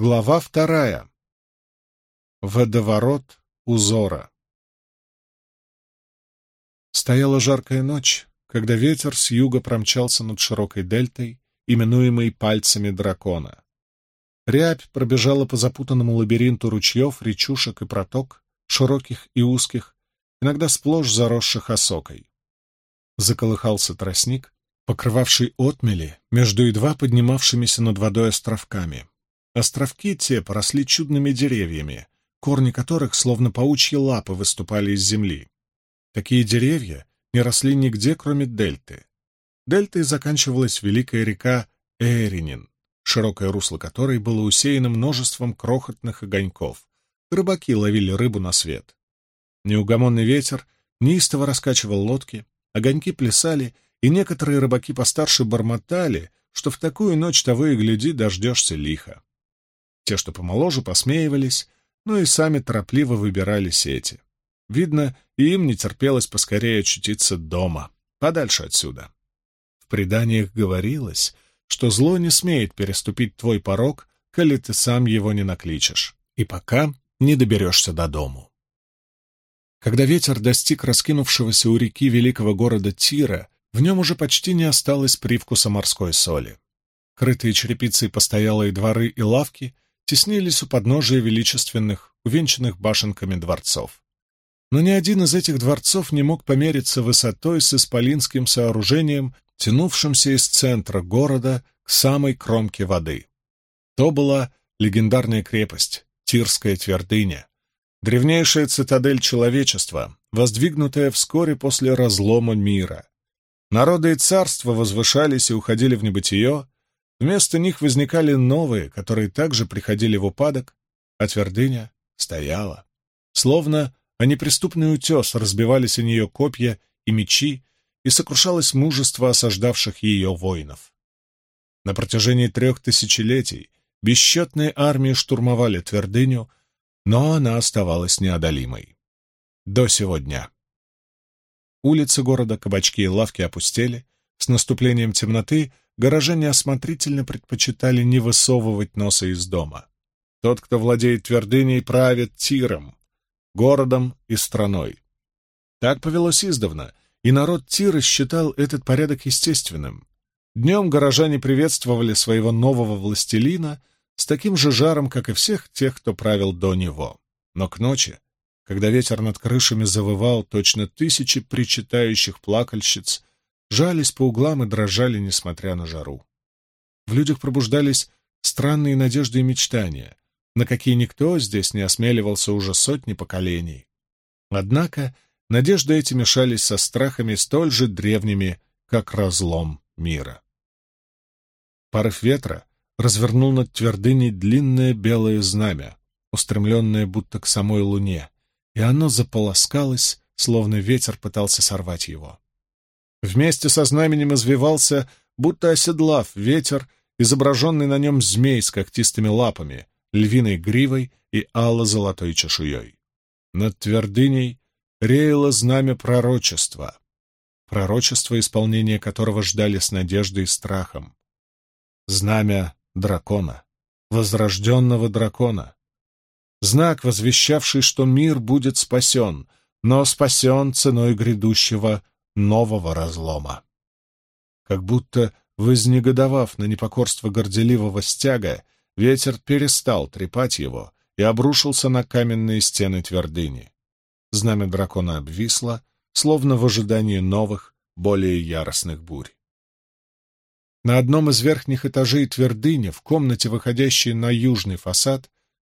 Глава вторая. Водоворот узора. Стояла жаркая ночь, когда ветер с юга промчался над широкой дельтой, именуемой пальцами дракона. Рябь пробежала по запутанному лабиринту ручьев, речушек и проток, широких и узких, иногда сплошь заросших осокой. Заколыхался тростник, покрывавший отмели между едва поднимавшимися над водой островками. Островки те поросли чудными деревьями, корни которых, словно паучьи лапы, выступали из земли. Такие деревья не росли нигде, кроме дельты. Дельтой заканчивалась великая река Эринин, широкое русло которой было усеяно множеством крохотных огоньков. Рыбаки ловили рыбу на свет. Неугомонный ветер неистово раскачивал лодки, огоньки плясали, и некоторые рыбаки постарше бормотали, что в такую ночь того и гляди дождешься лихо. Те, что помоложе, посмеивались, но и сами торопливо выбирали сети. Видно, им не терпелось поскорее очутиться дома, подальше отсюда. В преданиях говорилось, что зло не смеет переступить твой порог, коли ты сам его не накличешь, и пока не доберешься до дому. Когда ветер достиг раскинувшегося у реки великого города Тира, в нем уже почти не осталось привкуса морской соли. Крытые черепицей постоялые дворы и лавки — теснились у подножия величественных, увенчанных башенками дворцов. Но ни один из этих дворцов не мог помериться высотой с исполинским сооружением, тянувшимся из центра города к самой кромке воды. То была легендарная крепость, Тирская твердыня, древнейшая цитадель человечества, воздвигнутая вскоре после разлома мира. Народы и царства возвышались и уходили в небытие, Вместо них возникали новые, которые также приходили в упадок, а твердыня стояла. Словно о неприступный утес разбивались о нее копья и мечи, и сокрушалось мужество осаждавших ее воинов. На протяжении трех тысячелетий бесчетные армии штурмовали твердыню, но она оставалась неодолимой. До сего дня. Улицы города, кабачки и лавки опустели, с наступлением темноты горожане осмотрительно предпочитали не высовывать носа из дома. Тот, кто владеет твердыней, правит Тиром, городом и страной. Так повелось издавна, и народ Тира считал этот порядок естественным. Днем горожане приветствовали своего нового властелина с таким же жаром, как и всех тех, кто правил до него. Но к ночи, когда ветер над крышами завывал точно тысячи причитающих плакальщиц, жались по углам и дрожали, несмотря на жару. В людях пробуждались странные надежды и мечтания, на какие никто здесь не осмеливался уже сотни поколений. Однако надежды эти мешались со страхами столь же древними, как разлом мира. Порыв ветра развернул над твердыней длинное белое знамя, устремленное будто к самой луне, и оно заполоскалось, словно ветер пытался сорвать его. Вместе со знаменем извивался, будто оседлав ветер, изображенный на нем змей с когтистыми лапами, львиной гривой и ало-золотой чешуей. Над твердыней реяло знамя пророчества, пророчество, исполнения которого ждали с надеждой и страхом. Знамя дракона, возрожденного дракона. Знак, возвещавший, что мир будет спасен, но спасен ценой грядущего нового разлома. Как будто, вознегодовав на непокорство горделивого стяга, ветер перестал трепать его и обрушился на каменные стены твердыни. Знамя дракона обвисло, словно в ожидании новых, более яростных бурь. На одном из верхних этажей твердыни, в комнате, выходящей на южный фасад,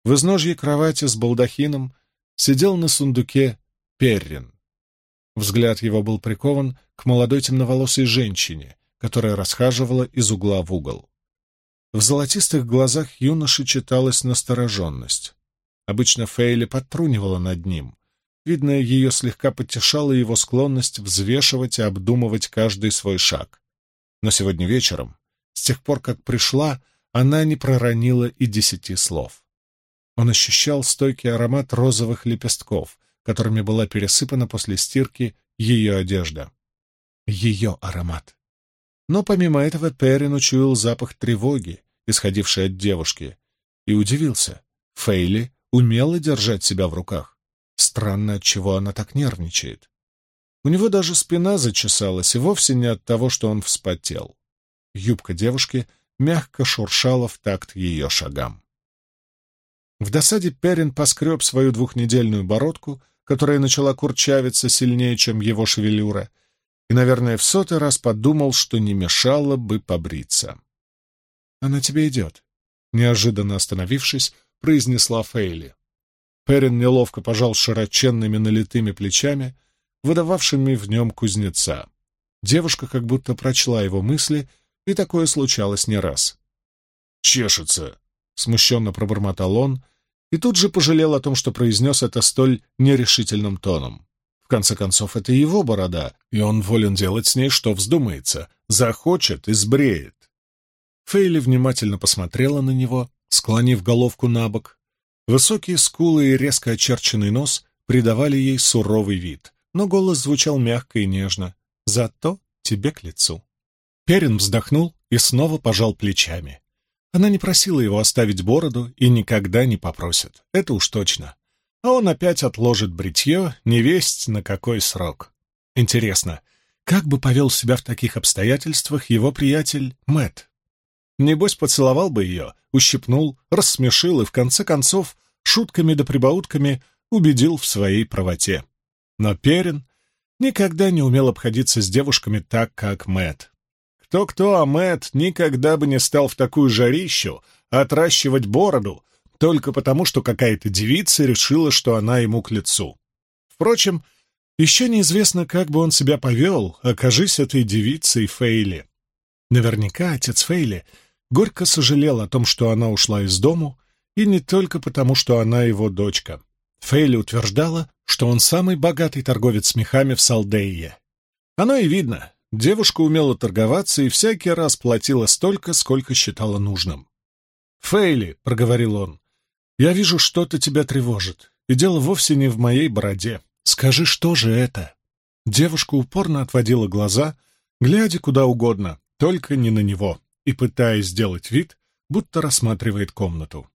в изножье кровати с балдахином сидел на сундуке Перрин. Взгляд его был прикован к молодой темноволосой женщине, которая расхаживала из угла в угол. В золотистых глазах юноши читалась настороженность. Обычно Фейли подтрунивала над ним. Видно, ее слегка потешала его склонность взвешивать и обдумывать каждый свой шаг. Но сегодня вечером, с тех пор, как пришла, она не проронила и десяти слов. Он ощущал стойкий аромат розовых лепестков, которыми была пересыпана после стирки ее одежда. Ее аромат. Но помимо этого Перрин учуял запах тревоги, исходивший от девушки, и удивился. Фейли умела держать себя в руках. Странно, от чего она так нервничает. У него даже спина зачесалась, и вовсе не от того, что он вспотел. Юбка девушки мягко шуршала в такт ее шагам. В досаде Перин поскреб свою двухнедельную бородку, которая начала курчавиться сильнее, чем его шевелюра, и, наверное, в сотый раз подумал, что не мешало бы побриться. «Она тебе идет», — неожиданно остановившись, произнесла Фейли. Перин неловко пожал широченными налитыми плечами, выдававшими в нем кузнеца. Девушка как будто прочла его мысли, и такое случалось не раз. «Чешется», — смущенно пробормотал он, и тут же пожалел о том, что произнес это столь нерешительным тоном. В конце концов, это его борода, и он волен делать с ней, что вздумается, захочет и сбреет. Фейли внимательно посмотрела на него, склонив головку на бок. Высокие скулы и резко очерченный нос придавали ей суровый вид, но голос звучал мягко и нежно. «Зато тебе к лицу». Перин вздохнул и снова пожал плечами. Она не просила его оставить бороду и никогда не попросит, это уж точно. А он опять отложит бритье, невесть на какой срок. Интересно, как бы повел себя в таких обстоятельствах его приятель Мэтт? Небось, поцеловал бы ее, ущипнул, рассмешил и, в конце концов, шутками да прибаутками убедил в своей правоте. Но Перин никогда не умел обходиться с девушками так, как Мэт. Кто-кто, а Мэт никогда бы не стал в такую жарищу отращивать бороду только потому, что какая-то девица решила, что она ему к лицу. Впрочем, еще неизвестно, как бы он себя повел, окажись этой девицей Фейли. Наверняка отец Фейли горько сожалел о том, что она ушла из дому, и не только потому, что она его дочка. Фейли утверждала, что он самый богатый торговец мехами в Салдее. Оно и видно. Девушка умела торговаться и всякий раз платила столько, сколько считала нужным. «Фейли», — проговорил он, — «я вижу, что-то тебя тревожит, и дело вовсе не в моей бороде. Скажи, что же это?» Девушка упорно отводила глаза, глядя куда угодно, только не на него и пытаясь сделать вид, будто рассматривает комнату.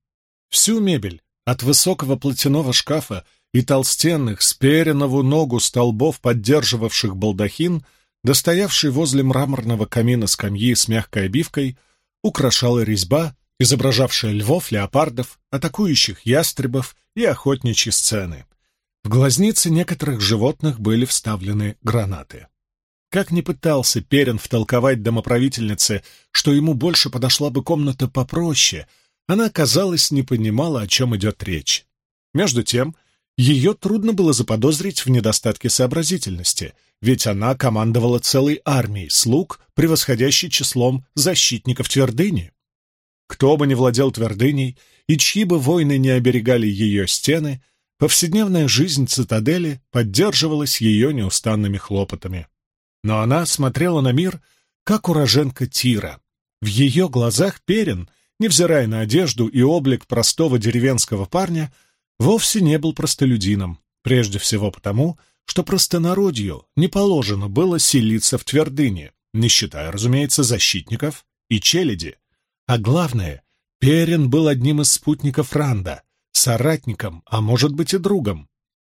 Всю мебель, от высокого платяного шкафа и толстенных, сперенову ногу столбов, поддерживавших балдахин, достоявший возле мраморного камина скамьи с мягкой обивкой, украшала резьба, изображавшая львов, леопардов, атакующих ястребов и охотничьи сцены. В глазницы некоторых животных были вставлены гранаты. Как ни пытался Перин втолковать домоправительнице, что ему больше подошла бы комната попроще, она, казалось, не понимала, о чем идет речь. Между тем, ее трудно было заподозрить в недостатке сообразительности, ведь она командовала целой армией слуг, превосходящей числом защитников твердыни. Кто бы ни владел твердыней, и чьи бы войны не оберегали ее стены, повседневная жизнь цитадели поддерживалась ее неустанными хлопотами но она смотрела на мир, как уроженка Тира. В ее глазах Перин, невзирая на одежду и облик простого деревенского парня, вовсе не был простолюдином, прежде всего потому, что простонародью не положено было селиться в твердыне, не считая, разумеется, защитников и челяди. А главное, Перин был одним из спутников Ранда, соратником, а может быть и другом.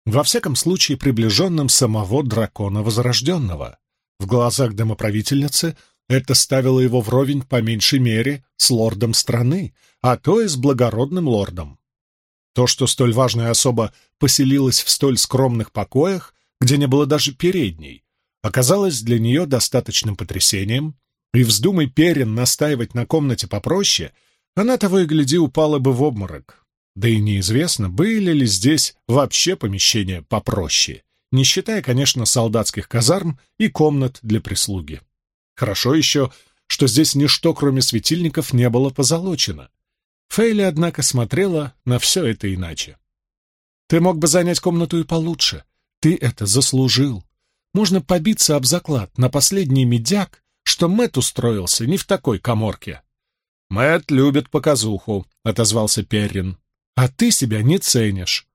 Во всяком случае, приближенным самого дракона Возрожденного. В глазах домоправительницы это ставило его вровень по меньшей мере с лордом страны, а то и с благородным лордом. То, что столь важная особа поселилась в столь скромных покоях, где не было даже передней, оказалось для нее достаточным потрясением, и вздумай Перин настаивать на комнате попроще, она того и гляди упала бы в обморок. Да и неизвестно, были ли здесь вообще помещения попроще не считая, конечно, солдатских казарм и комнат для прислуги. Хорошо еще, что здесь ничто, кроме светильников, не было позолочено. Фейли, однако, смотрела на все это иначе. «Ты мог бы занять комнату и получше. Ты это заслужил. Можно побиться об заклад на последний медяк, что Мэт устроился не в такой коморке». «Мэт любит показуху», — отозвался Перрин. «А ты себя не ценишь».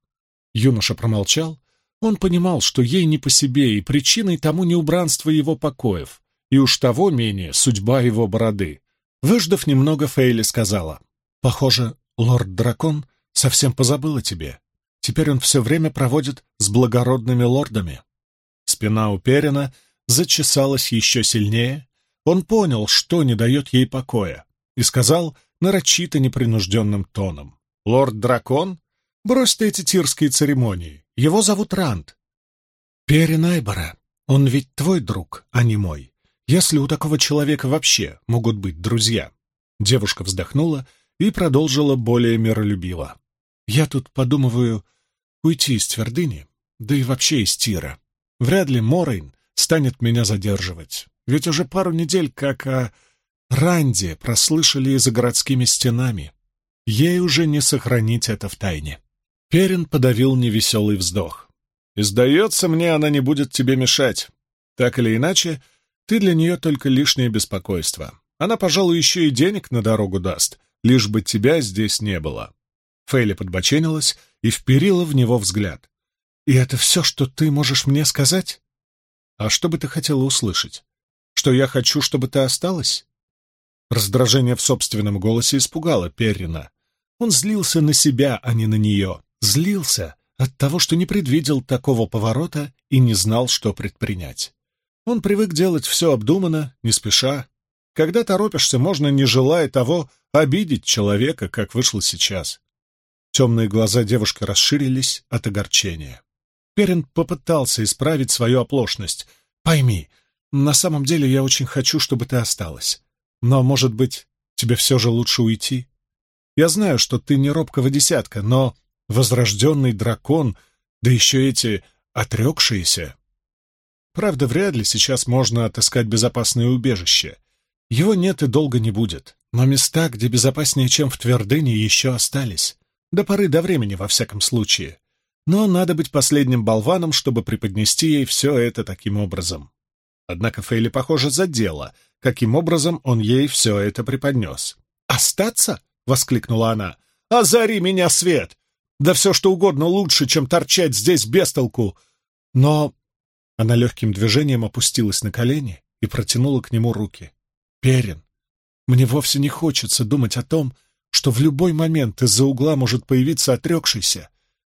Юноша промолчал, он понимал, что ей не по себе, и причиной тому не убранство его покоев, и уж того менее судьба его бороды. Выждав немного, Фейли сказала, «Похоже, Лорд-дракон совсем позабыл о тебе. Теперь он все время проводит с благородными лордами. Спина у Перина зачесалась еще сильнее. Он понял, что не дает ей покоя, и сказал нарочито непринужденным тоном. «Лорд-дракон? Брось ты эти тирские церемонии. Его зовут Ранд». «Перин Айбора, он ведь твой друг, а не мой. Если у такого человека вообще могут быть друзья». Девушка вздохнула и продолжила более миролюбиво. «Я тут подумываю уйти из твердыни, да и вообще из Тира. Вряд ли Морейн станет меня задерживать, ведь уже пару недель как о Ранде прослышали и за городскими стенами. Ей уже не сохранить это в тайне». Перин подавил невеселый вздох. «И сдается мне, она не будет тебе мешать. Так или иначе, ты для нее только лишнее беспокойство. Она, пожалуй, еще и денег на дорогу даст, лишь бы тебя здесь не было». Фейли подбоченилась и вперила в него взгляд. «И это все, что ты можешь мне сказать?» «А что бы ты хотела услышать? Что я хочу, чтобы ты осталась?» Раздражение в собственном голосе испугало Перрина. Он злился на себя, а не на нее. Злился от того, что не предвидел такого поворота и не знал, что предпринять. Он привык делать все обдуманно, не спеша. Когда торопишься, можно, не желая того, обидеть человека, как вышло сейчас. Темные глаза девушки расширились от огорчения. Перин попытался исправить свою оплошность. «Пойми, на самом деле я очень хочу, чтобы ты осталась. Но, может быть, тебе все же лучше уйти? Я знаю, что ты не робкого десятка, но возрожденный дракон, да еще эти отрекшиеся. Правда, вряд ли сейчас можно отыскать безопасное убежище. Его нет и долго не будет. Но места, где безопаснее, чем в твердыне, еще остались. До поры до времени, во всяком случае. Но надо быть последним болваном, чтобы преподнести ей все это таким образом. Однако Фейли, похоже, задела, каким образом он ей все это преподнес. «Остаться?» — воскликнула она. «Озари меня, свет! Да все что угодно лучше, чем торчать здесь без толку. Но...» Она легким движением опустилась на колени и протянула к нему руки. «Перин, мне вовсе не хочется думать о том, что в любой момент из-за угла может появиться отрекшийся.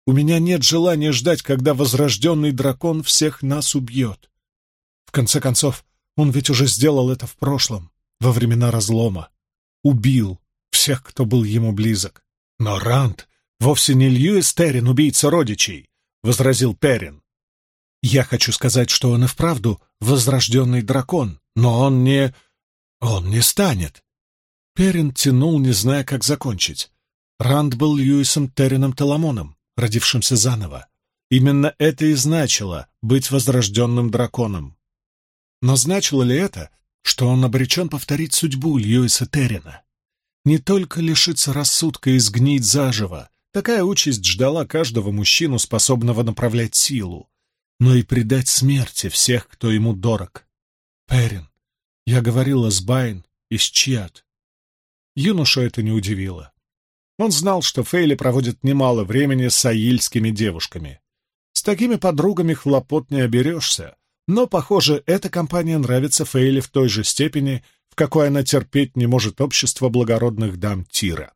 У меня нет желания ждать, когда возрожденный дракон всех нас убьет. В конце концов, он ведь уже сделал это в прошлом, во времена разлома. Убил всех, кто был ему близок. Но Ранд вовсе не Льюис Террин, убийца родичей, — возразил Перин. Я хочу сказать, что он и вправду возрожденный дракон, но он не... он не станет. Перин тянул, не зная, как закончить. Ранд был Льюисом Террином Теламоном, родившимся заново. Именно это и значило быть возрожденным драконом. Но значило ли это, что он обречен повторить судьбу Льюиса Террина? Не только лишиться рассудка и сгнить заживо, такая участь ждала каждого мужчину, способного направлять силу, но и предать смерти всех, кто ему дорог. Перин, я говорила с Байн и с Чиат, Юношу это не удивило. Он знал, что Фейли проводит немало времени с аильскими девушками. С такими подругами хлопот не оберешься, но, похоже, эта компания нравится Фейли в той же степени, в какой она терпеть не может общество благородных дам Тира.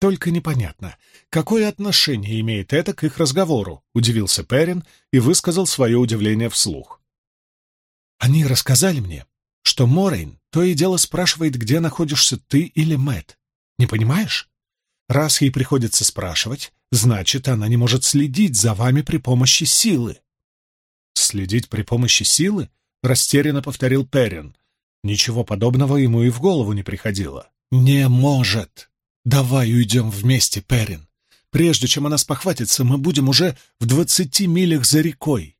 Только непонятно, какое отношение имеет это к их разговору, удивился Перин и высказал свое удивление вслух. Они рассказали мне, что Морейн то и дело спрашивает, где находишься ты или Мэт. Не понимаешь? Раз ей приходится спрашивать, значит, она не может следить за вами при помощи силы. Следить при помощи силы? Растерянно повторил Перин. Ничего подобного ему и в голову не приходило. Не может. Давай уйдем вместе, Перин. Прежде чем она спохватится, мы будем уже в двадцати милях за рекой.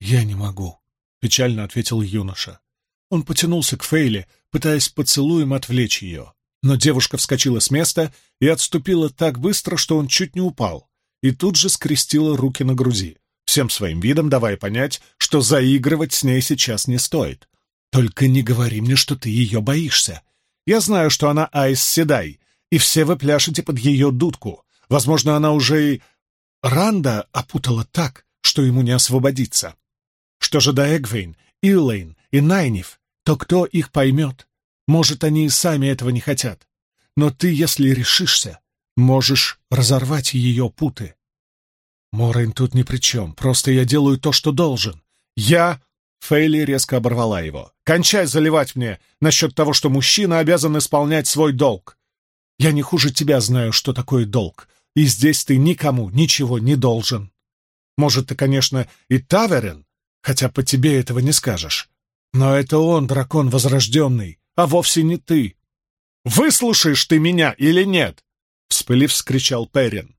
Я не могу, печально ответил юноша. Он потянулся к Фейле, пытаясь поцелуем отвлечь ее. Но девушка вскочила с места и отступила так быстро, что он чуть не упал, и тут же скрестила руки на груди, всем своим видом давая понять, что заигрывать с ней сейчас не стоит. «Только не говори мне, что ты ее боишься. Я знаю, что она Айс Седай, и все вы пляшете под ее дудку. Возможно, она уже и... Ранда опутала так, что ему не освободиться. Что же до Эгвейн, Иллейн и Найниф, то кто их поймет? Может, они и сами этого не хотят. Но ты, если решишься, можешь разорвать ее путы. Морейн тут ни при чем, просто я делаю то, что должен. Я... Фейли резко оборвала его. «Кончай заливать мне насчет того, что мужчина обязан исполнять свой долг. Я не хуже тебя знаю, что такое долг, и здесь ты никому ничего не должен. Может, ты, конечно, и таверен, хотя по тебе этого не скажешь. Но это он, дракон возрожденный, а вовсе не ты. Выслушаешь ты меня или нет?» Вспылив, вскричал Перин.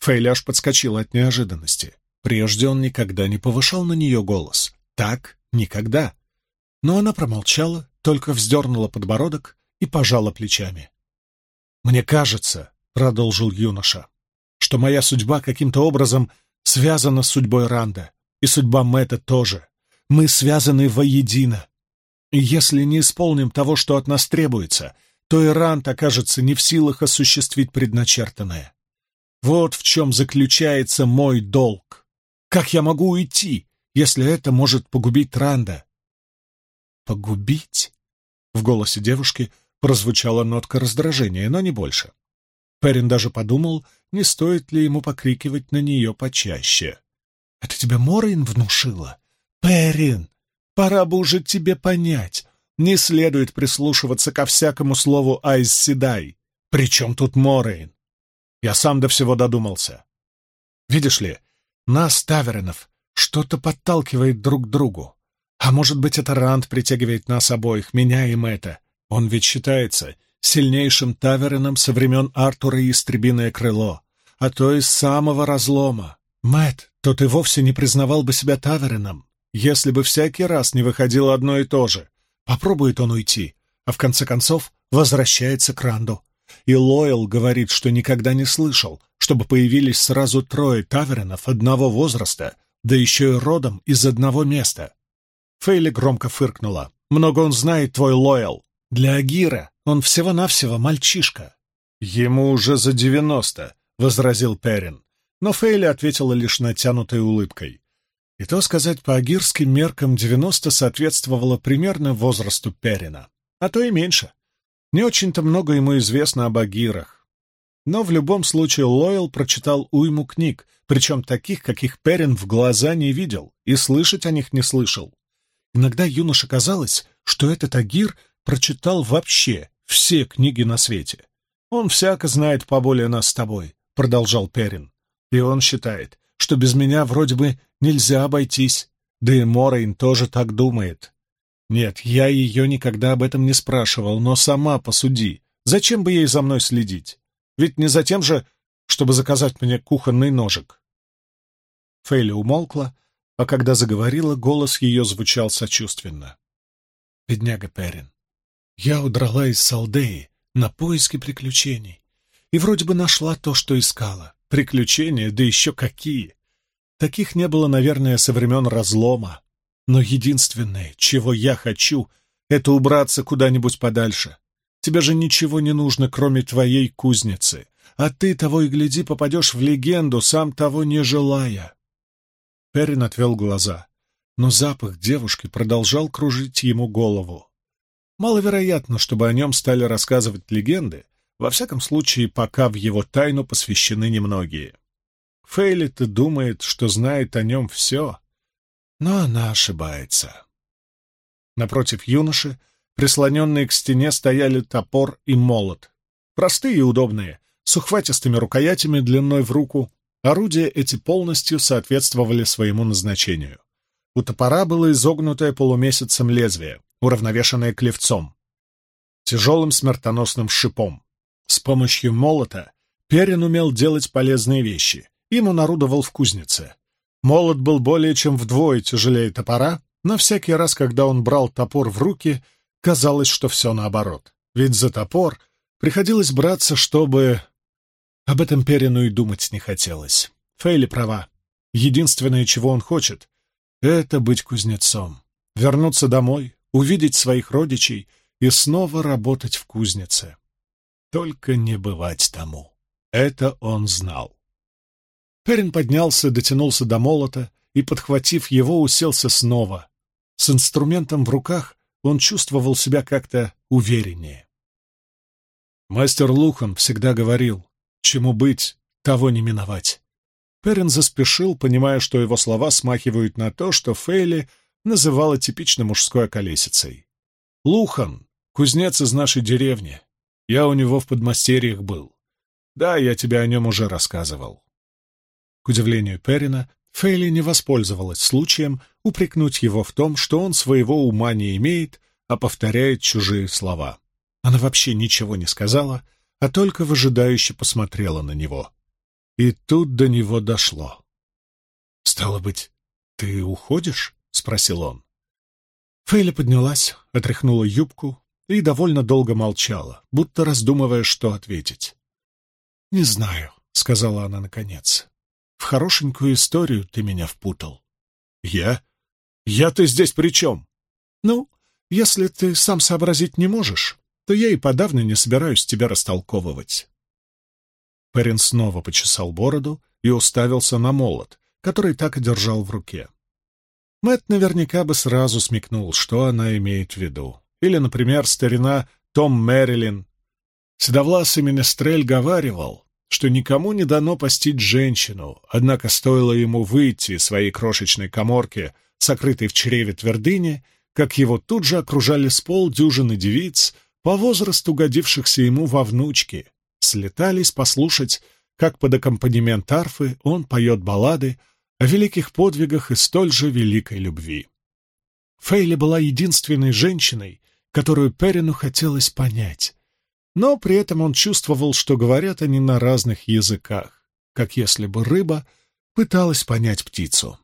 Фейли аж подскочила от неожиданности. Прежде он никогда не повышал на нее голос. Так никогда. Но она промолчала, только вздернула подбородок и пожала плечами. «Мне кажется», — продолжил юноша, — «что моя судьба каким-то образом связана с судьбой Ранда, и судьба Мэтта тоже. Мы связаны воедино. И если не исполним того, что от нас требуется, то и Ранд окажется не в силах осуществить предначертанное. Вот в чем заключается мой долг. Как я могу уйти, если это может погубить Ранда? Погубить? В голосе девушки прозвучала нотка раздражения, но не больше. Перин даже подумал, не стоит ли ему покрикивать на нее почаще. «Это тебя Морин внушила? Перин, пора бы уже тебе понять. Не следует прислушиваться ко всякому слову Айс Седай. Причем тут Морейн? Я сам до всего додумался. Видишь ли, нас, Таверинов, что-то подталкивает друг к другу. А может быть, это Ранд притягивает нас обоих, меня и Мэтта. Он ведь считается сильнейшим Таверином со времен Артура и Истребиное Крыло, а то из самого разлома. Мэтт, то ты вовсе не признавал бы себя Таверином, если бы всякий раз не выходило одно и то же. Попробует он уйти, а в конце концов возвращается к Ранду. И Лойл говорит, что никогда не слышал, чтобы появились сразу трое тавернов одного возраста, да еще и родом из одного места. Фейли громко фыркнула. «Много он знает, твой Лойл. Для Агира он всего-навсего мальчишка». «Ему уже за девяносто», — возразил Перин. Но Фейли ответила лишь натянутой улыбкой. И то сказать, по агирским меркам девяносто соответствовало примерно возрасту Перина, а то и меньше. Не очень-то много ему известно об агирах. Но в любом случае Лойл прочитал уйму книг, причем таких, каких Перин в глаза не видел и слышать о них не слышал. Иногда юноше казалось, что этот агир прочитал вообще все книги на свете. «Он всяко знает поболее нас с тобой», — продолжал Перин. «И он считает, что без меня вроде бы нельзя обойтись. Да и Морейн тоже так думает. Нет, я ее никогда об этом не спрашивал, но сама посуди. Зачем бы ей за мной следить? Ведь не за тем же, чтобы заказать мне кухонный ножик. Фейли умолкла, а когда заговорила, голос ее звучал сочувственно. «Бедняга Перин, я удрала из Салдеи на поиски приключений и вроде бы нашла то, что искала. Приключения, да еще какие! Таких не было, наверное, со времен разлома. Но единственное, чего я хочу, это убраться куда-нибудь подальше. Тебе же ничего не нужно, кроме твоей кузницы. А ты, того и гляди, попадешь в легенду, сам того не желая. Перин отвел глаза, но запах девушки продолжал кружить ему голову. Маловероятно, чтобы о нем стали рассказывать легенды, во всяком случае, пока в его тайну посвящены немногие. Фейлит думает, что знает о нем все, но она ошибается. Напротив юноши, прислоненные к стене, стояли топор и молот. Простые и удобные, с ухватистыми рукоятями длиной в руку, орудия эти полностью соответствовали своему назначению. У топора было изогнутое полумесяцем лезвие, уравновешенное клевцом, тяжелым смертоносным шипом. С помощью молота Перин умел делать полезные вещи. Им он орудовал в кузнице. Молот был более чем вдвое тяжелее топора, но всякий раз, когда он брал топор в руки, казалось, что все наоборот. Ведь за топор приходилось браться, чтобы... Об этом Перину и думать не хотелось. Фейли права. Единственное, чего он хочет, — это быть кузнецом. Вернуться домой, увидеть своих родичей и снова работать в кузнице. Только не бывать тому. Это он знал. Перин поднялся, дотянулся до молота и, подхватив его, уселся снова. С инструментом в руках он чувствовал себя как-то увереннее. Мастер Лухан всегда говорил, чему быть, того не миновать. Перрин заспешил, понимая, что его слова смахивают на то, что Фейли называла типично мужской околесицей. «Лухан, кузнец из нашей деревни. Я у него в подмастерьях был. Да, я тебе о нем уже рассказывал». К удивлению Перрина, Фейли не воспользовалась случаем упрекнуть его в том, что он своего ума не имеет, а повторяет чужие слова. Она вообще ничего не сказала, а только выжидающе посмотрела на него. И тут до него дошло. «Стало быть, ты уходишь?» — спросил он. Фейли поднялась, отряхнула юбку и довольно долго молчала, будто раздумывая, что ответить. «Не знаю», — сказала она наконец. «В хорошенькую историю ты меня впутал». «Я? Я-то здесь при чем?» «Ну, если ты сам сообразить не можешь, то я и подавно не собираюсь тебя растолковывать». Перин снова почесал бороду и уставился на молот, который так и держал в руке. Мэт наверняка бы сразу смекнул, что она имеет в виду. Или, например, старина Том Мэрилин. Седовласый Менестрель говаривал, что никому не дано постить женщину, однако стоило ему выйти из своей крошечной коморки, сокрытой в чреве твердыни, как его тут же окружали с полдюжины девиц, по возрасту годившихся ему во внучки, слетались послушать, как под аккомпанемент арфы он поет баллады о великих подвигах и столь же великой любви. Фейли была единственной женщиной, которую Перину хотелось понять, но при этом он чувствовал, что говорят они на разных языках, как если бы рыба пыталась понять птицу.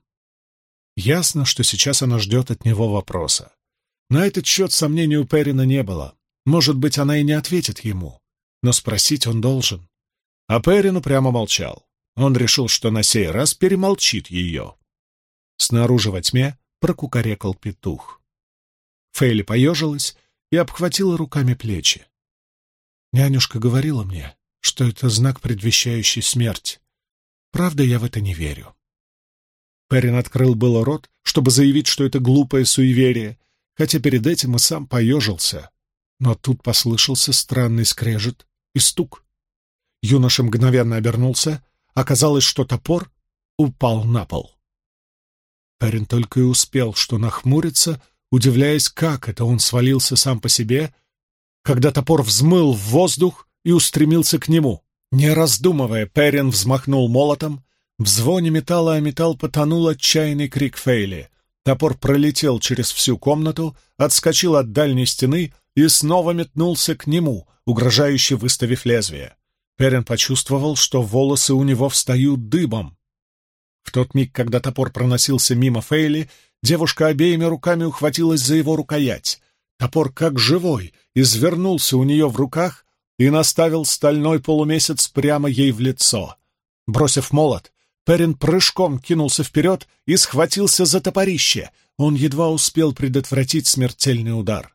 Ясно, что сейчас она ждет от него вопроса. На этот счет сомнений у Перина не было. Может быть, она и не ответит ему, но спросить он должен. А Перину прямо молчал. Он решил, что на сей раз перемолчит ее. Снаружи во тьме прокукарекал петух. Фейли поежилась и обхватила руками плечи. Нянюшка говорила мне, что это знак, предвещающий смерть. Правда, я в это не верю. Перин открыл было рот, чтобы заявить, что это глупое суеверие, хотя перед этим и сам поежился. Но тут послышался странный скрежет и стук. Юноша мгновенно обернулся — Оказалось, что топор упал на пол. Перин только и успел, что нахмуриться, удивляясь, как это он свалился сам по себе, когда топор взмыл в воздух и устремился к нему. Не раздумывая, Перин взмахнул молотом, в звоне металла о металл потонул отчаянный крик Фейли. Топор пролетел через всю комнату, отскочил от дальней стены и снова метнулся к нему, угрожающе выставив лезвие. Перин почувствовал, что волосы у него встают дыбом. В тот миг, когда топор проносился мимо Фейли, девушка обеими руками ухватилась за его рукоять. Топор, как живой, извернулся у нее в руках и наставил стальной полумесяц прямо ей в лицо. Бросив молот, Перин прыжком кинулся вперед и схватился за топорище. Он едва успел предотвратить смертельный удар.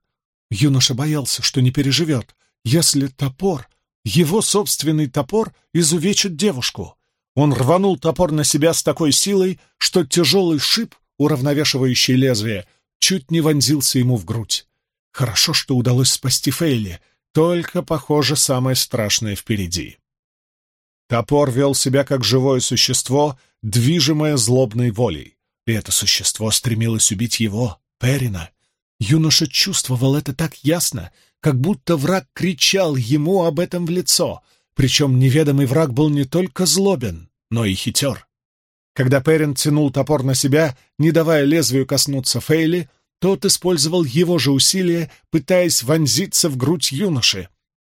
Юноша боялся, что не переживет, если топор его собственный топор изувечит девушку. Он рванул топор на себя с такой силой, что тяжелый шип, уравновешивающий лезвие, чуть не вонзился ему в грудь. Хорошо, что удалось спасти Фейли, только, похоже, самое страшное впереди. Топор вел себя как живое существо, движимое злобной волей. И это существо стремилось убить его, Перина. Юноша чувствовал это так ясно, как будто враг кричал ему об этом в лицо, причем неведомый враг был не только злобен, но и хитер. Когда Перин тянул топор на себя, не давая лезвию коснуться Фейли, тот использовал его же усилие, пытаясь вонзиться в грудь юноши.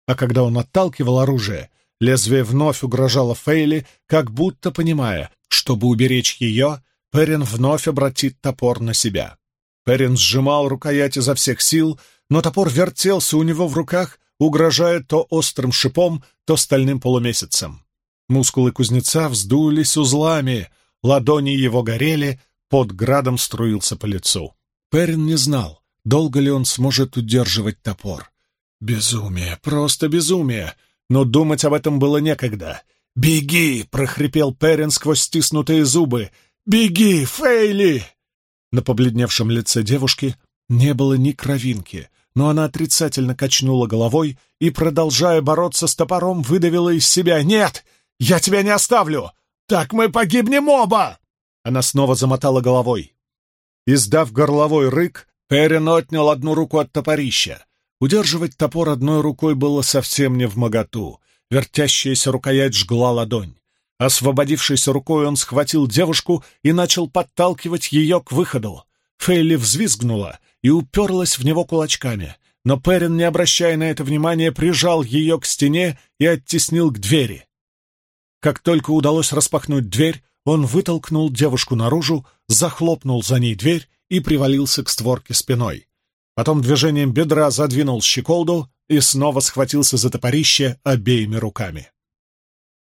А когда он отталкивал оружие, лезвие вновь угрожало Фейли, как будто понимая, чтобы уберечь ее, Перин вновь обратит топор на себя. Перин сжимал рукоять изо всех сил, но топор вертелся у него в руках, угрожая то острым шипом, то стальным полумесяцем. Мускулы кузнеца вздулись узлами, ладони его горели, под градом струился по лицу. Перин не знал, долго ли он сможет удерживать топор. Безумие, просто безумие, но думать об этом было некогда. «Беги!» — прохрипел Перин сквозь стиснутые зубы. «Беги, Фейли!» На побледневшем лице девушки не было ни кровинки, но она отрицательно качнула головой и, продолжая бороться с топором, выдавила из себя «Нет! Я тебя не оставлю! Так мы погибнем оба!» Она снова замотала головой. Издав горловой рык, Перин отнял одну руку от топорища. Удерживать топор одной рукой было совсем не в моготу. Вертящаяся рукоять жгла ладонь. Освободившейся рукой он схватил девушку и начал подталкивать ее к выходу. Фейли взвизгнула и уперлась в него кулачками, но Перин, не обращая на это внимания, прижал ее к стене и оттеснил к двери. Как только удалось распахнуть дверь, он вытолкнул девушку наружу, захлопнул за ней дверь и привалился к створке спиной. Потом движением бедра задвинул щеколду и снова схватился за топорище обеими руками.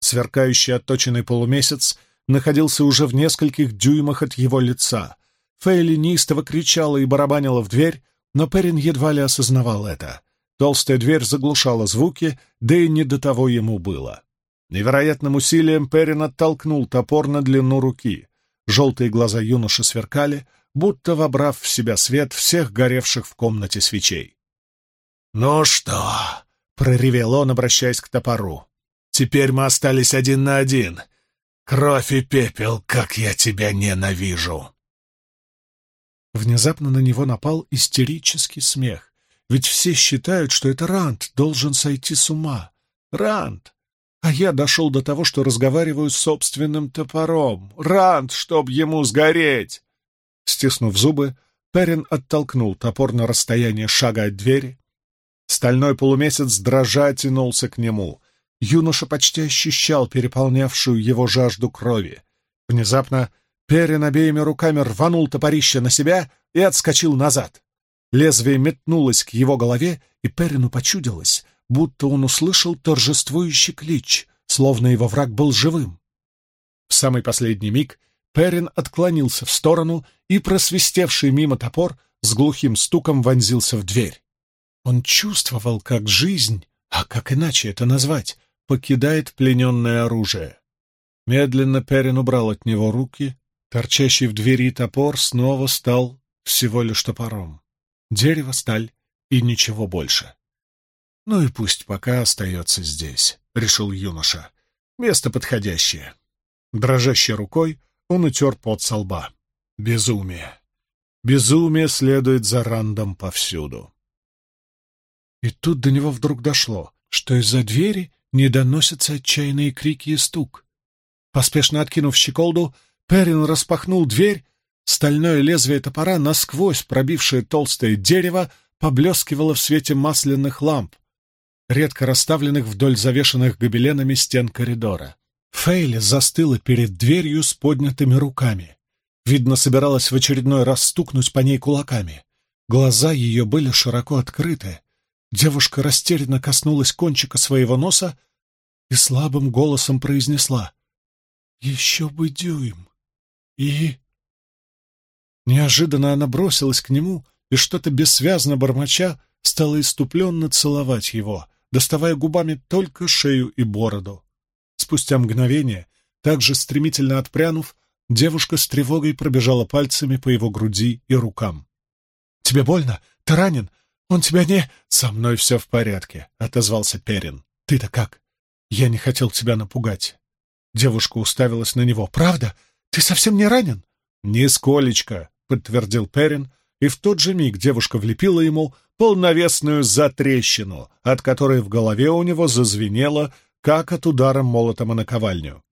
Сверкающий отточенный полумесяц находился уже в нескольких дюймах от его лица. Фейли неистово кричала и барабанила в дверь, но Перин едва ли осознавал это. Толстая дверь заглушала звуки, да и не до того ему было. Невероятным усилием Перин оттолкнул топор на длину руки. Желтые глаза юноши сверкали, будто вобрав в себя свет всех горевших в комнате свечей. «Ну что?» — проревел он, обращаясь к топору. «Теперь мы остались один на один. Кровь и пепел, как я тебя ненавижу!» Внезапно на него напал истерический смех. Ведь все считают, что это Рант должен сойти с ума. Рант! А я дошел до того, что разговариваю с собственным топором. Рант, чтоб ему сгореть! Стиснув зубы, Перин оттолкнул топор на расстояние шага от двери. Стальной полумесяц дрожа тянулся к нему. Юноша почти ощущал переполнявшую его жажду крови. Внезапно Перин обеими руками рванул топорище на себя и отскочил назад. Лезвие метнулось к его голове, и Перину почудилось, будто он услышал торжествующий клич, словно его враг был живым. В самый последний миг Перин отклонился в сторону, и просвистевший мимо топор с глухим стуком вонзился в дверь. Он чувствовал, как жизнь, а как иначе это назвать, покидает плененное оружие. Медленно Перин убрал от него руки, торчащий в двери топор снова стал всего лишь топором. Дерево, сталь и ничего больше. «Ну и пусть пока остается здесь», — решил юноша. «Место подходящее». Дрожащей рукой он утер пот со лба. Безумие. Безумие следует за Рандом повсюду. И тут до него вдруг дошло, что из-за двери не доносятся отчаянные крики и стук. Поспешно откинув щеколду, Перин распахнул дверь, стальное лезвие топора, насквозь пробившее толстое дерево, поблескивало в свете масляных ламп, редко расставленных вдоль завешанных гобеленами стен коридора. Фейли застыла перед дверью с поднятыми руками. Видно, собиралась в очередной раз стукнуть по ней кулаками. Глаза ее были широко открыты. Девушка растерянно коснулась кончика своего носа и слабым голосом произнесла «Еще бы дюйм!» И... Неожиданно она бросилась к нему и что-то бессвязно бормоча стала иступленно целовать его, доставая губами только шею и бороду. Спустя мгновение, также стремительно отпрянув, девушка с тревогой пробежала пальцами по его груди и рукам. «Тебе больно? Ты ранен? Он тебя не...» «Со мной все в порядке», — отозвался Перин. «Ты-то как? Я не хотел тебя напугать». Девушка уставилась на него. «Правда? Ты совсем не ранен?» «Нисколечко», — подтвердил Перин, и в тот же миг девушка влепила ему полновесную затрещину, от которой в голове у него зазвенело, как от удара молотом о наковальню.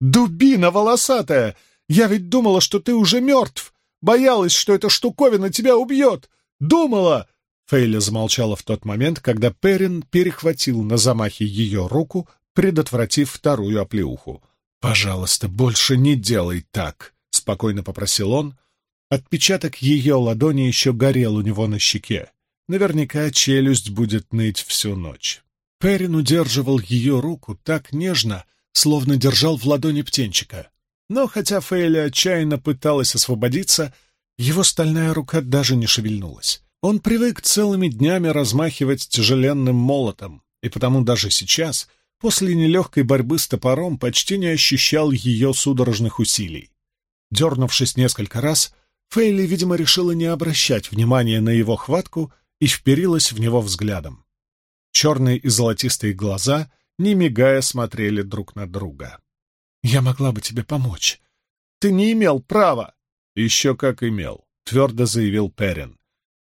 «Дубина волосатая! Я ведь думала, что ты уже мертв! Боялась, что эта штуковина тебя убьет! Думала!» Фейля замолчала в тот момент, когда Перин перехватил на замахе ее руку, предотвратив вторую оплеуху. «Пожалуйста, больше не делай так!» — спокойно попросил он. Отпечаток ее ладони еще горел у него на щеке. Наверняка челюсть будет ныть всю ночь. Перин удерживал ее руку так нежно, словно держал в ладони птенчика. Но хотя Фейли отчаянно пыталась освободиться, его стальная рука даже не шевельнулась. Он привык целыми днями размахивать тяжеленным молотом, и потому даже сейчас, после нелегкой борьбы с топором, почти не ощущал ее судорожных усилий. Дернувшись несколько раз, Фейли, видимо, решила не обращать внимания на его хватку и вперилась в него взглядом. Черные и золотистые глаза, не мигая, смотрели друг на друга. «Я могла бы тебе помочь. Ты не имел права!» «Еще как имел», — твердо заявил Перин.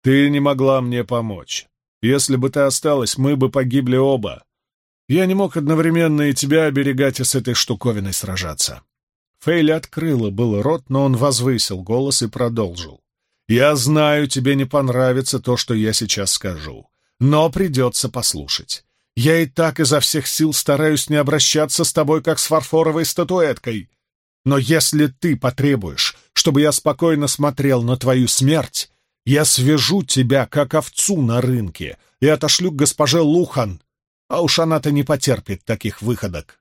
«Ты не могла мне помочь. Если бы ты осталась, мы бы погибли оба. Я не мог одновременно и тебя оберегать, и с этой штуковиной сражаться». Фейли открыла был рот, но он возвысил голос и продолжил. «Я знаю, тебе не понравится то, что я сейчас скажу, но придется послушать. Я и так изо всех сил стараюсь не обращаться с тобой, как с фарфоровой статуэткой. Но если ты потребуешь, чтобы я спокойно смотрел на твою смерть, я свяжу тебя, как овцу на рынке, и отошлю к госпоже Лухан, а уж она-то не потерпит таких выходок.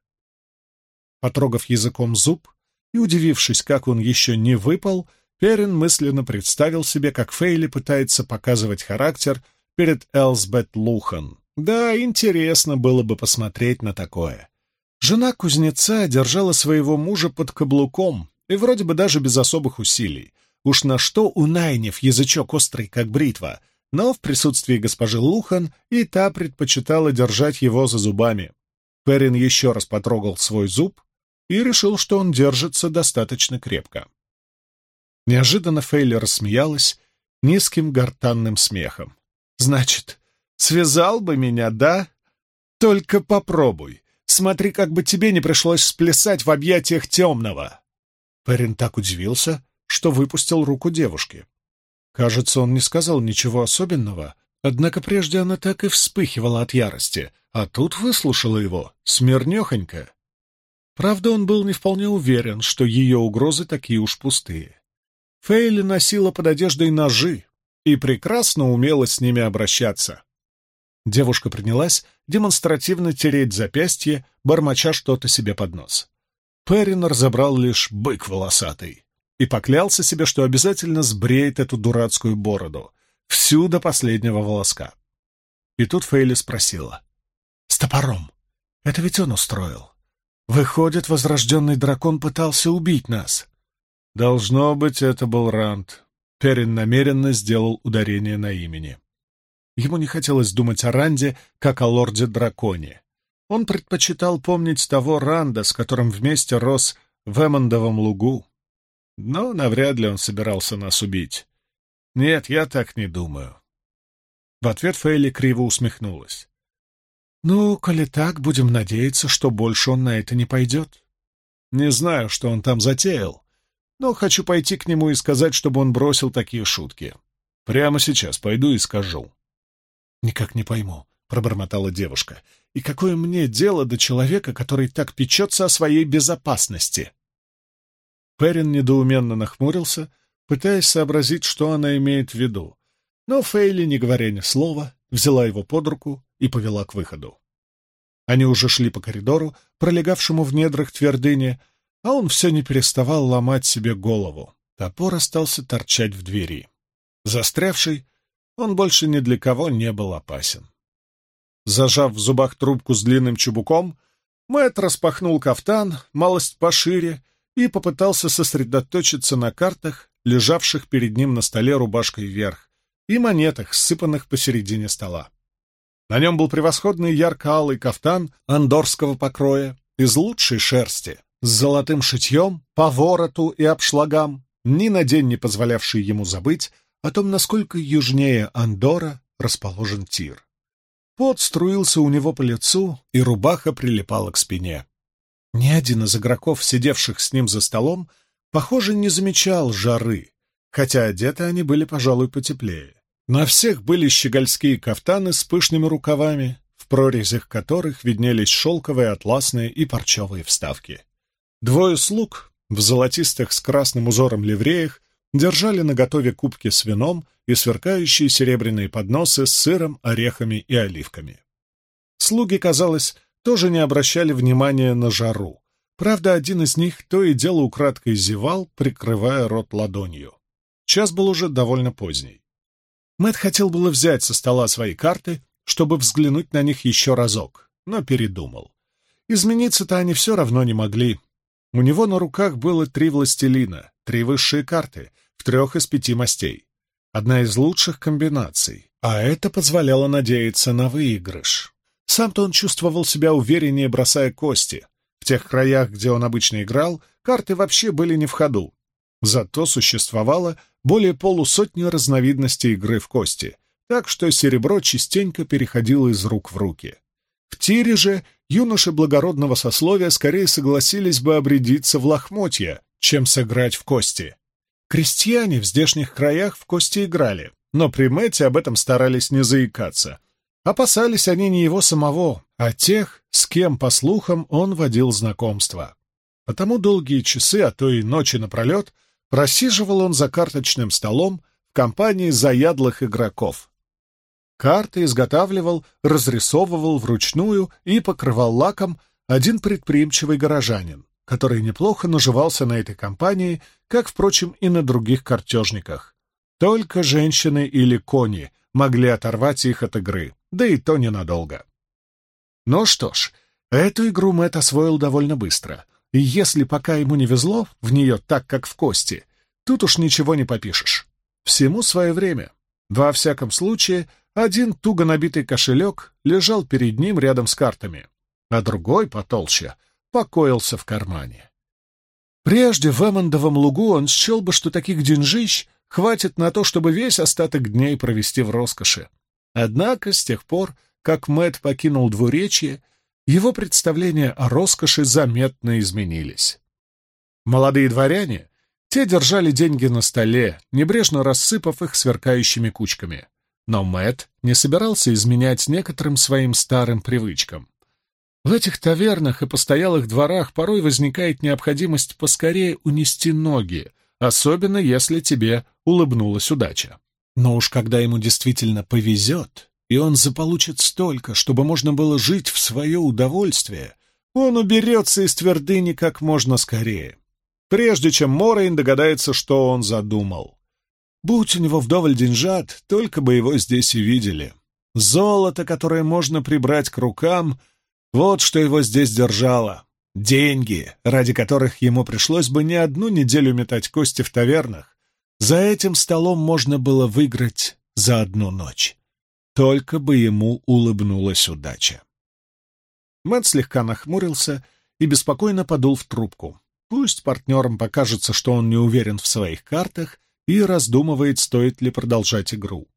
Потрогав языком зуб и удивившись, как он еще не выпал, Перин мысленно представил себе, как Фейли пытается показывать характер перед Элсбет Лухан. Да, интересно было бы посмотреть на такое. Жена кузнеца держала своего мужа под каблуком, и вроде бы даже без особых усилий, Уж на что у Найнев язычок острый, как бритва, но в присутствии госпожи Лухан и та предпочитала держать его за зубами. Перин еще раз потрогал свой зуб и решил, что он держится достаточно крепко. Неожиданно Фейли рассмеялась низким гортанным смехом. «Значит, связал бы меня, да? Только попробуй. Смотри, как бы тебе не пришлось сплясать в объятиях темного!» Перин так удивился, что выпустил руку девушки. Кажется, он не сказал ничего особенного, однако прежде она так и вспыхивала от ярости, а тут выслушала его, смирнехонько. Правда, он был не вполне уверен, что ее угрозы такие уж пустые. Фейли носила под одеждой ножи и прекрасно умела с ними обращаться. Девушка принялась демонстративно тереть запястье, бормоча что-то себе под нос. Перрин разобрал лишь бык волосатый и поклялся себе, что обязательно сбреет эту дурацкую бороду, всю до последнего волоска. И тут Фейли спросила. «С топором. Это ведь он устроил. Выходит, возрожденный дракон пытался убить нас». «Должно быть, это был Ранд». Перин намеренно сделал ударение на имени. Ему не хотелось думать о Ранде, как о лорде-драконе. Он предпочитал помнить того Ранда, с которым вместе рос в Эммондовом лугу, но навряд ли он собирался нас убить. Нет, я так не думаю. В ответ Фейли криво усмехнулась. «Ну, коли так, будем надеяться, что больше он на это не пойдет. Не знаю, что он там затеял, но хочу пойти к нему и сказать, чтобы он бросил такие шутки. Прямо сейчас пойду и скажу». «Никак не пойму», — пробормотала девушка. «И какое мне дело до человека, который так печется о своей безопасности?» Перин недоуменно нахмурился, пытаясь сообразить, что она имеет в виду. Но Фейли, не говоря ни слова, взяла его под руку и повела к выходу. Они уже шли по коридору, пролегавшему в недрах твердыни, а он все не переставал ломать себе голову. Топор остался торчать в двери. Застрявший, он больше ни для кого не был опасен. Зажав в зубах трубку с длинным чубуком, Мэтт распахнул кафтан, малость пошире, и попытался сосредоточиться на картах, лежавших перед ним на столе рубашкой вверх, и монетах, сыпанных посередине стола. На нем был превосходный ярко-алый кафтан андорского покроя из лучшей шерсти, с золотым шитьем, по вороту и обшлагам, ни на день не позволявший ему забыть о том, насколько южнее Андора расположен Тир. Пот струился у него по лицу, и рубаха прилипала к спине. Ни один из игроков, сидевших с ним за столом, похоже, не замечал жары, хотя одеты они были, пожалуй, потеплее. На всех были щегольские кафтаны с пышными рукавами, в прорезях которых виднелись шелковые, атласные и парчевые вставки. Двое слуг в золотистых с красным узором ливреях держали наготове кубки с вином и сверкающие серебряные подносы с сыром, орехами и оливками. Слуги, казалось, тоже не обращали внимания на жару. Правда, один из них то и дело украдкой зевал, прикрывая рот ладонью. Час был уже довольно поздний. Мэт хотел было взять со стола свои карты, чтобы взглянуть на них еще разок, но передумал. Измениться-то они все равно не могли. У него на руках было три властелина, три высшие карты, в трех из пяти мастей. Одна из лучших комбинаций. а это позволяло надеяться на выигрыш. Сам-то он чувствовал себя увереннее, бросая кости. В тех краях, где он обычно играл, карты вообще были не в ходу. Зато существовало более полусотни разновидностей игры в кости, так что серебро частенько переходило из рук в руки. В тире же юноши благородного сословия скорее согласились бы обрядиться в лохмотья, чем сыграть в кости. Крестьяне в здешних краях в кости играли, но при Мэтте об этом старались не заикаться. Опасались они не его самого, а тех, с кем, по слухам, он водил знакомство. Потому долгие часы, а то и ночи напролет, просиживал он за карточным столом в компании заядлых игроков. Карты изготавливал, разрисовывал вручную и покрывал лаком один предприимчивый горожанин, который неплохо наживался на этой компании, как, впрочем, и на других картежниках. Только женщины или кони могли оторвать их от игры, да и то ненадолго. Ну что ж, эту игру Мэтт освоил довольно быстро, и если пока ему не везло в нее так, как в кости, тут уж ничего не попишешь. Всему свое время. Во всяком случае, один туго набитый кошелек лежал перед ним рядом с картами, а другой, потолще, покоился в кармане. Прежде в Эммондовом лугу он счел бы, что таких деньжищ хватит на то, чтобы весь остаток дней провести в роскоши. Однако с тех пор, как Мэт покинул двуречье, его представления о роскоши заметно изменились. Молодые дворяне, те держали деньги на столе, небрежно рассыпав их сверкающими кучками. Но Мэт не собирался изменять некоторым своим старым привычкам. В этих тавернах и постоялых дворах порой возникает необходимость поскорее унести ноги, особенно если тебе улыбнулась удача. Но уж когда ему действительно повезет, и он заполучит столько, чтобы можно было жить в свое удовольствие, он уберется из твердыни как можно скорее, прежде чем Морейн догадается, что он задумал. Будь у него вдоволь деньжат, только бы его здесь и видели. Золото, которое можно прибрать к рукам, вот что его здесь держало. Деньги, ради которых ему пришлось бы не одну неделю метать кости в тавернах, за этим столом можно было выиграть за одну ночь. Только бы ему улыбнулась удача. Мэтт слегка нахмурился и беспокойно подул в трубку. Пусть партнерам покажется, что он не уверен в своих картах и раздумывает, стоит ли продолжать игру.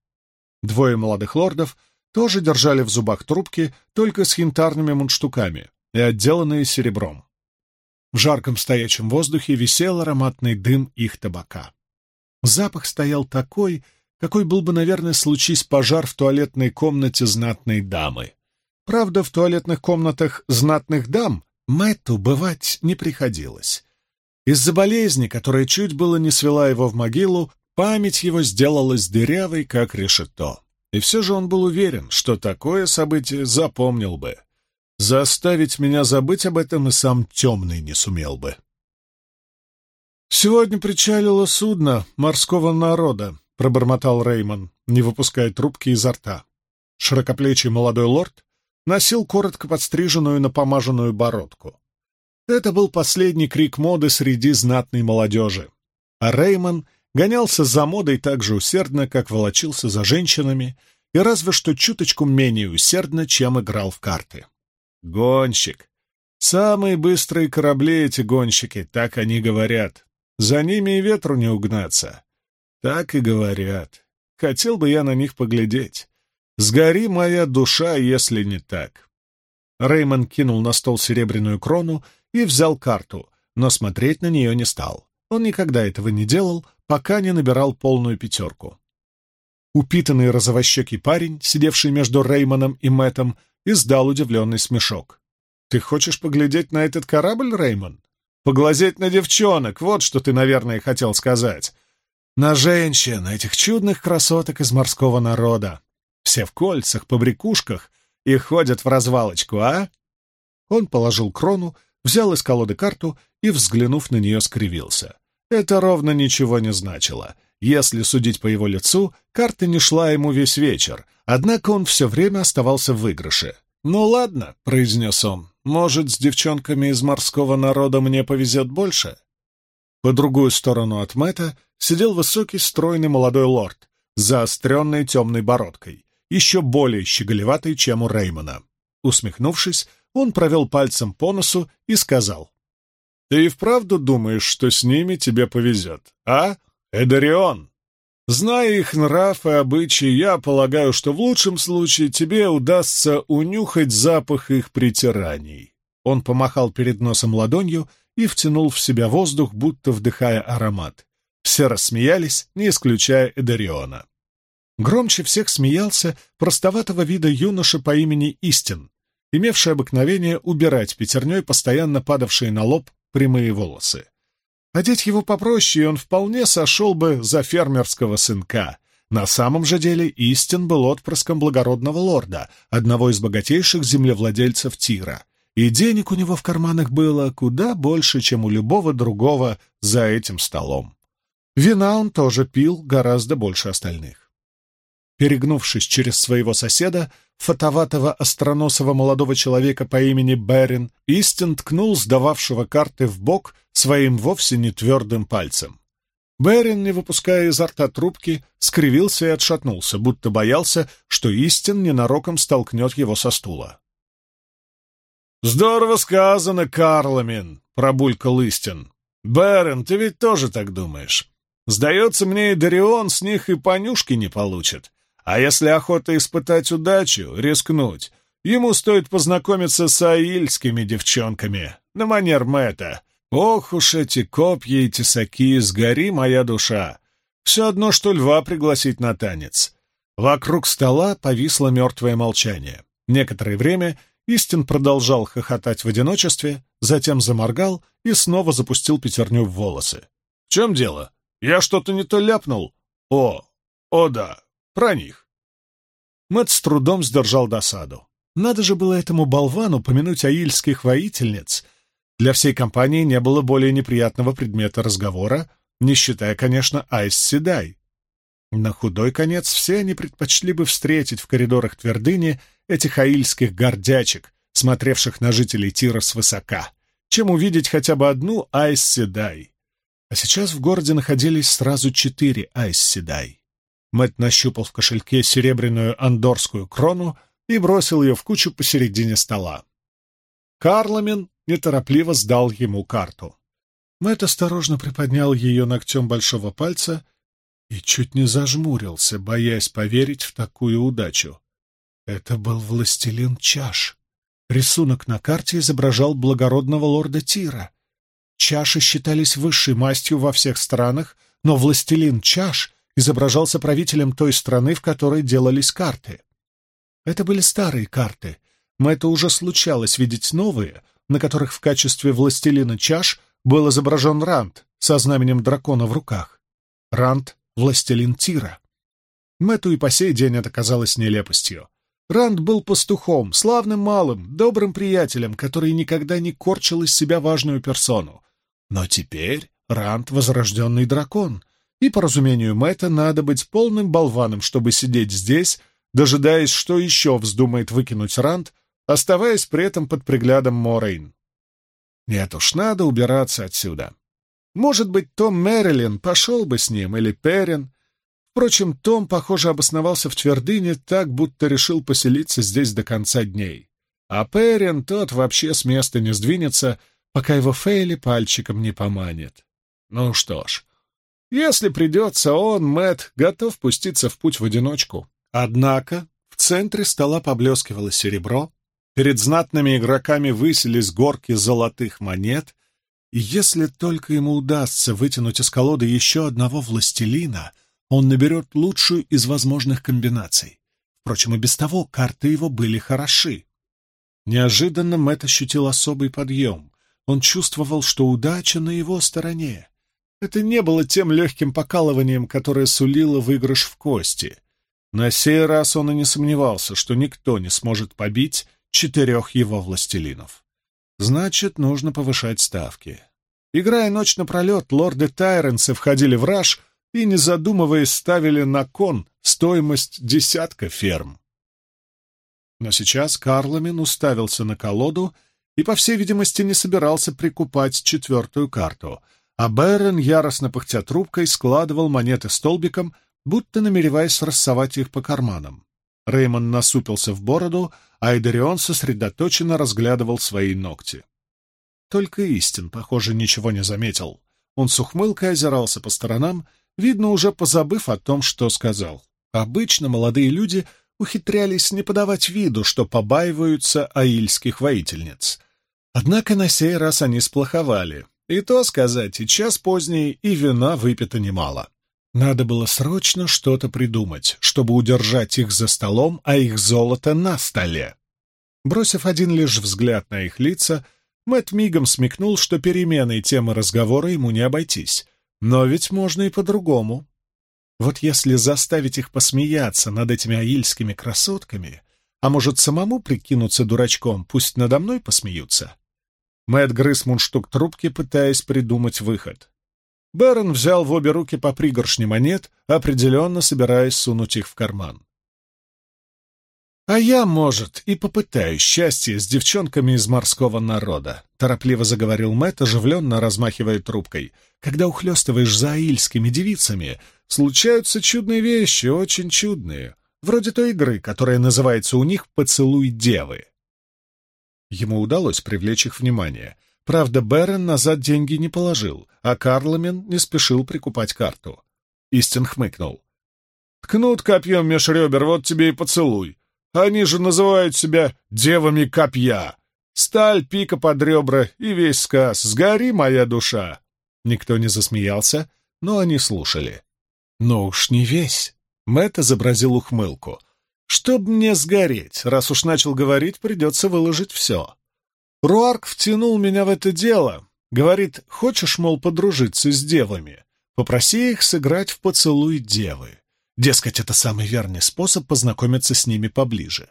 Двое молодых лордов тоже держали в зубах трубки, только с янтарными мундштуками, и отделанные серебром. В жарком стоячем воздухе висел ароматный дым их табака. Запах стоял такой, какой был бы, наверное, случись пожар в туалетной комнате знатной дамы. Правда, в туалетных комнатах знатных дам Мэтту бывать не приходилось. Из-за болезни, которая чуть было не свела его в могилу, память его сделалась дырявой, как решето. И все же он был уверен, что такое событие запомнил бы. Заставить меня забыть об этом и сам темный не сумел бы. «Сегодня причалило судно морского народа», — пробормотал Реймон, не выпуская трубки изо рта. Широкоплечий молодой лорд носил коротко подстриженную напомаженную бородку. Это был последний крик моды среди знатной молодежи. А Реймон гонялся за модой так же усердно, как волочился за женщинами, и разве что чуточку менее усердно, чем играл в карты. Гонщик. Самые быстрые корабли эти гонщики, так они говорят. За ними и ветру не угнаться. Так и говорят. Хотел бы я на них поглядеть. Сгори моя душа, если не так. Реймон кинул на стол серебряную крону и взял карту, но смотреть на нее не стал. Он никогда этого не делал, пока не набирал полную пятерку. Упитанный розовощекий парень, сидевший между Реймоном и Мэттом, издал удивленный смешок. «Ты хочешь поглядеть на этот корабль, Реймон? Поглазеть на девчонок, вот что ты, наверное, хотел сказать. На женщин, этих чудных красоток из морского народа. Все в кольцах, по брякушках и ходят в развалочку, а?» Он положил крону, взял из колоды карту и, взглянув на нее, скривился. Это ровно ничего не значило — если судить по его лицу, карта не шла ему весь вечер, однако он все время оставался в выигрыше. «Ну ладно», — произнес он, — «может, с девчонками из морского народа мне повезет больше?» По другую сторону от Мэтта сидел высокий, стройный молодой лорд, с заостренной темной бородкой, еще более щеголеватой, чем у Реймона. Усмехнувшись, он провел пальцем по носу и сказал. «Ты и вправду думаешь, что с ними тебе повезет, а, Эдарион?» Зная их нрав и обычаи, я полагаю, что в лучшем случае тебе удастся унюхать запах их притираний. Он помахал перед носом ладонью и втянул в себя воздух, будто вдыхая аромат. Все рассмеялись, не исключая Эдариона. Громче всех смеялся простоватого вида юноша по имени Истин, имевший обыкновение убирать пятерней постоянно падавшие на лоб прямые волосы. Одеть его попроще, и он вполне сошел бы за фермерского сынка. На самом же деле Истин был отпрыском благородного лорда, одного из богатейших землевладельцев Тира, и денег у него в карманах было куда больше, чем у любого другого за этим столом. Вина он тоже пил гораздо больше остальных. Перегнувшись через своего соседа, фотоватого остроносого молодого человека по имени Берин, Истин ткнул сдававшего карты в бок своим вовсе не твердым пальцем. Берин, не выпуская изо рта трубки, скривился и отшатнулся, будто боялся, что Истин ненароком столкнет его со стула. «Здорово сказано, Карламин!» — пробулькал Истин. «Берин, ты ведь тоже так думаешь? Сдается мне, и Дарион с них и понюшки не получит. А если охота испытать удачу, рискнуть, ему стоит познакомиться с аильскими девчонками, на манер Мэтта. Ох уж эти копья и тесаки, сгори моя душа! Все одно, что льва пригласить на танец. Вокруг стола повисло мертвое молчание. Некоторое время Истин продолжал хохотать в одиночестве, затем заморгал и снова запустил пятерню в волосы. — В чем дело? Я что-то не то ляпнул? О, о да, про них. Мэтт с трудом сдержал досаду. Надо же было этому болвану помянуть аильских воительниц. Для всей компании не было более неприятного предмета разговора, не считая, конечно, Айс Седай. На худой конец все они предпочли бы встретить в коридорах твердыни этих аильских гордячек, смотревших на жителей Тира свысока, чем увидеть хотя бы одну Айс Седай. А сейчас в городе находились сразу четыре Айс Седай. Мэтт нащупал в кошельке серебряную андорскую крону и бросил ее в кучу посередине стола. Карламин неторопливо сдал ему карту. Мэтт осторожно приподнял ее ногтем большого пальца и чуть не зажмурился, боясь поверить в такую удачу. Это был властелин чаш. Рисунок на карте изображал благородного лорда Тира. Чаши считались высшей мастью во всех странах, но властелин чаш изображался правителем той страны, в которой делались карты. Это были старые карты, это уже случалось видеть новые, на которых в качестве властелина чаш был изображен Рант со знаменем дракона в руках. Рант — властелин Тира. Мэту и по сей день это казалось нелепостью. Ранд был пастухом, славным малым, добрым приятелем, который никогда не корчил из себя важную персону. Но теперь Ранд — возрожденный дракон, и, по разумению Мэтта, надо быть полным болваном, чтобы сидеть здесь, дожидаясь, что еще вздумает выкинуть Ранд, оставаясь при этом под приглядом Морейн. Нет уж, надо убираться отсюда. Может быть, Том Мэрилин пошел бы с ним, или Перин. Впрочем, Том, похоже, обосновался в твердыне так, будто решил поселиться здесь до конца дней. А Перин, тот вообще с места не сдвинется, пока его Фейли пальчиком не поманит. Ну что ж, если придется, он, Мэт, готов пуститься в путь в одиночку. Однако в центре стола поблескивало серебро, перед знатными игроками высились горки золотых монет, если только ему удастся вытянуть из колоды еще одного властелина, он наберет лучшую из возможных комбинаций. Впрочем, и без того карты его были хороши. Неожиданно Мэтт ощутил особый подъем. Он чувствовал, что удача на его стороне. Это не было тем легким покалыванием, которое сулило выигрыш в кости. На сей раз он и не сомневался, что никто не сможет побить четырех его властелинов. Значит, нужно повышать ставки. Играя ночь напролет, лорды Тайренсы входили в раж и, не задумываясь, ставили на кон стоимость десятка ферм. Но сейчас Карламин уставился на колоду и, по всей видимости, не собирался прикупать четвертую карту — а Бэрон, яростно пыхтя трубкой, складывал монеты столбиком, будто намереваясь рассовать их по карманам. Реймон насупился в бороду, а Эдерион сосредоточенно разглядывал свои ногти. Только Истин, похоже, ничего не заметил. Он с ухмылкой озирался по сторонам, видно, уже позабыв о том, что сказал. Обычно молодые люди ухитрялись не подавать виду, что побаиваются аильских воительниц. Однако на сей раз они сплоховали. И то сказать, и час поздний, и вина выпито немало. Надо было срочно что-то придумать, чтобы удержать их за столом, а их золото на столе. Бросив один лишь взгляд на их лица, Мэтт мигом смекнул, что переменой темы разговора ему не обойтись. Но ведь можно и по-другому. Вот если заставить их посмеяться над этими аильскими красотками, а может самому прикинуться дурачком, пусть надо мной посмеются. Мэтт грыз мундштук трубки, пытаясь придумать выход. Бэрон взял в обе руки по пригоршне монет, определенно собираясь сунуть их в карман. «А я, может, и попытаюсь счастье с девчонками из морского народа», — торопливо заговорил Мэтт, оживленно размахивая трубкой. «Когда ухлёстываешь за аильскими девицами, случаются чудные вещи, очень чудные, вроде той игры, которая называется у них «Поцелуй девы». Ему удалось привлечь их внимание. Правда, Бэрон назад деньги не положил, а Карламен не спешил прикупать карту. Истин хмыкнул. «Ткнут копьем меж ребер, вот тебе и поцелуй. Они же называют себя девами копья. Сталь, пика под ребра и весь сказ. Сгори, моя душа!» Никто не засмеялся, но они слушали. «Но уж не весь!» — Мэтт изобразил ухмылку. «Чтоб мне сгореть, раз уж начал говорить, придется выложить все. Руарк втянул меня в это дело. Говорит, хочешь, мол, подружиться с девами? Попроси их сыграть в поцелуй девы. Дескать, это самый верный способ познакомиться с ними поближе.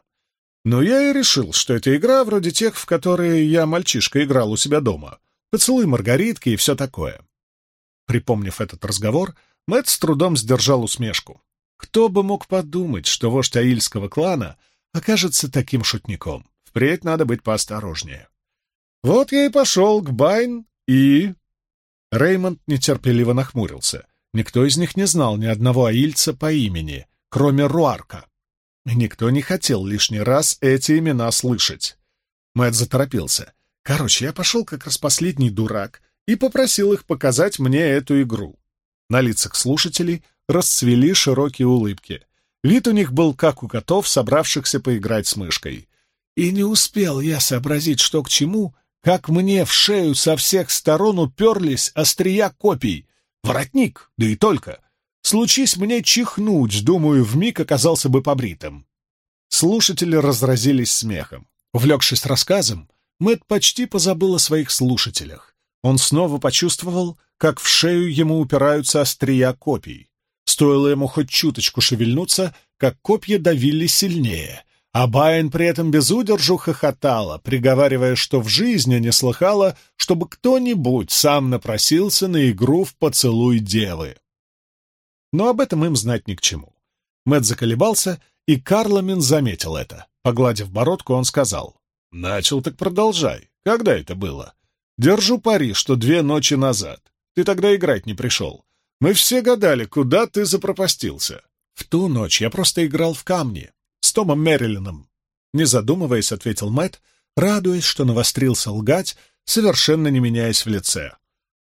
Но я и решил, что это игра вроде тех, в которые я, мальчишка, играл у себя дома. Поцелуй Маргаритки и все такое. Припомнив этот разговор, Мэтт с трудом сдержал усмешку. Кто бы мог подумать, что вождь аильского клана окажется таким шутником? Впредь надо быть поосторожнее. Вот я и пошел к Байн и... Реймонд нетерпеливо нахмурился. Никто из них не знал ни одного аильца по имени, кроме Руарка. Никто не хотел лишний раз эти имена слышать. Мэтт заторопился. Короче, я пошел как раз последний дурак и попросил их показать мне эту игру. На лицах слушателей расцвели широкие улыбки. Вид у них был как у котов, собравшихся поиграть с мышкой. И не успел я сообразить, что к чему, как мне в шею со всех сторон уперлись острия копий, Воротник, да и только. Случись мне чихнуть, думаю, вмиг оказался бы побритым. Слушатели разразились смехом. Увлекшись рассказом, Мэтт почти позабыл о своих слушателях. Он снова почувствовал, как в шею ему упираются острия копий. Стоило ему хоть чуточку шевельнуться, как копья давили сильнее, а Байн при этом без удержу хохотала, приговаривая, что в жизни не слыхала, чтобы кто-нибудь сам напросился на игру в поцелуй девы. Но об этом им знать ни к чему. Мэт заколебался, и Карламин заметил это. Погладив бородку, он сказал, «Начал, так продолжай. Когда это было? Держу пари, что две ночи назад. Ты тогда играть не пришел. Мы все гадали, куда ты запропастился. В ту ночь я просто играл в камни, с Томом Мэрилином. Не задумываясь, ответил Мэтт, радуясь, что навострился лгать, совершенно не меняясь в лице.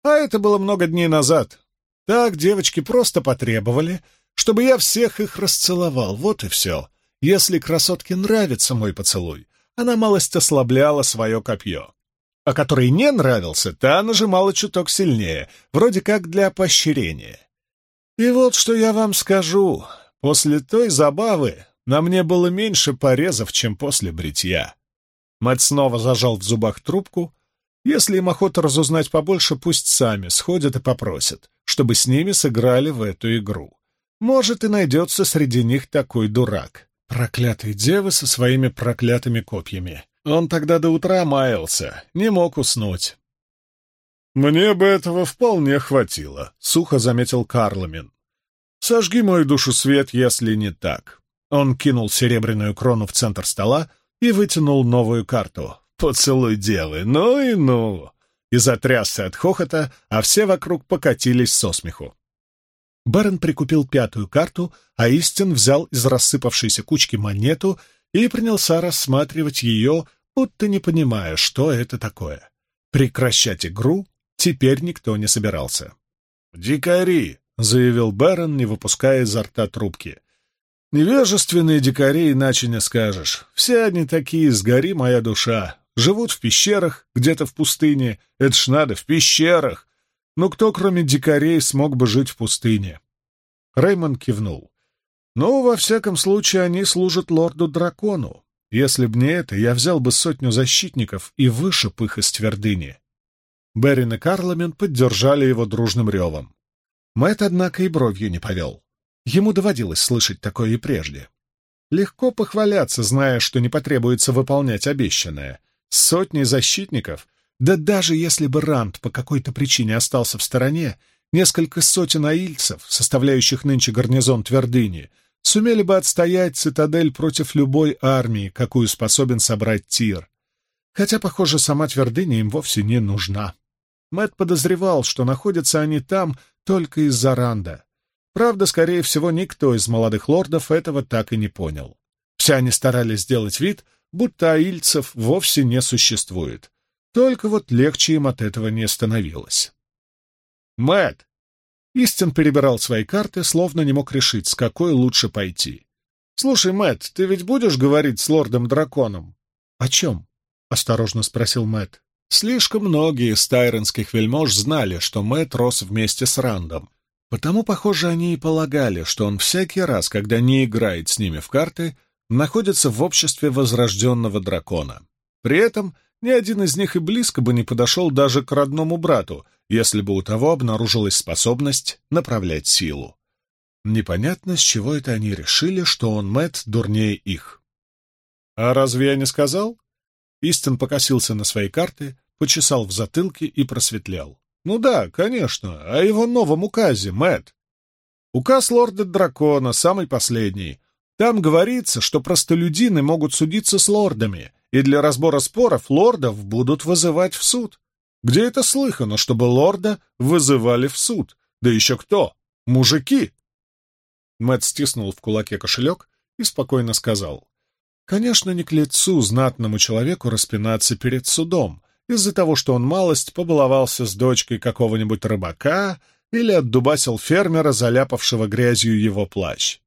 А это было много дней назад. Так девочки просто потребовали, чтобы я всех их расцеловал, вот и все. Если красотке нравится мой поцелуй, она малость ослабляла свое копье. А который не нравился, та нажимала чуток сильнее, вроде как для поощрения. И вот что я вам скажу. После той забавы на мне было меньше порезов, чем после бритья. Мать снова зажал в зубах трубку. Если им охота разузнать побольше, пусть сами сходят и попросят, чтобы с ними сыграли в эту игру. Может, и найдется среди них такой дурак. Проклятые девы со своими проклятыми копьями. Он тогда до утра маялся, не мог уснуть. «Мне бы этого вполне хватило», — сухо заметил Карломин. «Сожги мою душу свет, если не так. Он кинул серебряную крону в центр стола и вытянул новую карту. «Поцелуй девы! Ну и ну!» И затрясся от хохота, а все вокруг покатились со смеху. Барон прикупил пятую карту, а Истин взял из рассыпавшейся кучки монету и принялся рассматривать ее, будто не понимая, что это такое. Прекращать игру теперь никто не собирался. «Дикари!» — заявил Бэрон, не выпуская изо рта трубки. «Невежественные дикари, иначе не скажешь. Все они такие, сгори моя душа. Живут в пещерах, где-то в пустыне. Это ж надо, в пещерах. Но кто, кроме дикарей, смог бы жить в пустыне?» Реймонд кивнул. «Ну, во всяком случае, они служат лорду-дракону. Если б не это, я взял бы сотню защитников и вышиб их из твердыни». Берин и Карламен поддержали его дружным ревом. Мэтт, однако, и бровью не повел. Ему доводилось слышать такое и прежде. Легко похваляться, зная, что не потребуется выполнять обещанное. Сотни защитников, да даже если бы Ранд по какой-то причине остался в стороне, несколько сотен аильцев, составляющих нынче гарнизон твердыни, сумели бы отстоять цитадель против любой армии, какую способен собрать Тир. Хотя, похоже, сама твердыня им вовсе не нужна. Мэт подозревал, что находятся они там только из-за Ранда. Правда, скорее всего, никто из молодых лордов этого так и не понял. Все они старались сделать вид, будто аильцев вовсе не существует. Только вот легче им от этого не становилось. Мэт! Истин перебирал свои карты, словно не мог решить, с какой лучше пойти. «Слушай, Мэт, ты ведь будешь говорить с лордом-драконом?» «О чем?» — осторожно спросил Мэт. Слишком многие из тайронских вельмож знали, что Мэт рос вместе с Рандом, потому, похоже, они и полагали, что он всякий раз, когда не играет с ними в карты, находится в обществе возрожденного дракона. При этом ни один из них и близко бы не подошел даже к родному брату, если бы у того обнаружилась способность направлять силу. Непонятно, с чего это они решили, что он Мэт дурнее их. «А разве я не сказал?» Истон покосился на свои карты, почесал в затылке и просветлял. «Ну да, конечно, о его новом указе, Мэт. Указ лорда-дракона, самый последний. Там говорится, что простолюдины могут судиться с лордами, и для разбора споров лордов будут вызывать в суд. Где это слыхано, чтобы лорда вызывали в суд? Да еще кто? Мужики!» Мэт стиснул в кулаке кошелек и спокойно сказал. «Конечно, не к лицу знатному человеку распинаться перед судом, из-за того, что он малость побаловался с дочкой какого-нибудь рыбака или отдубасил фермера, заляпавшего грязью его плащ.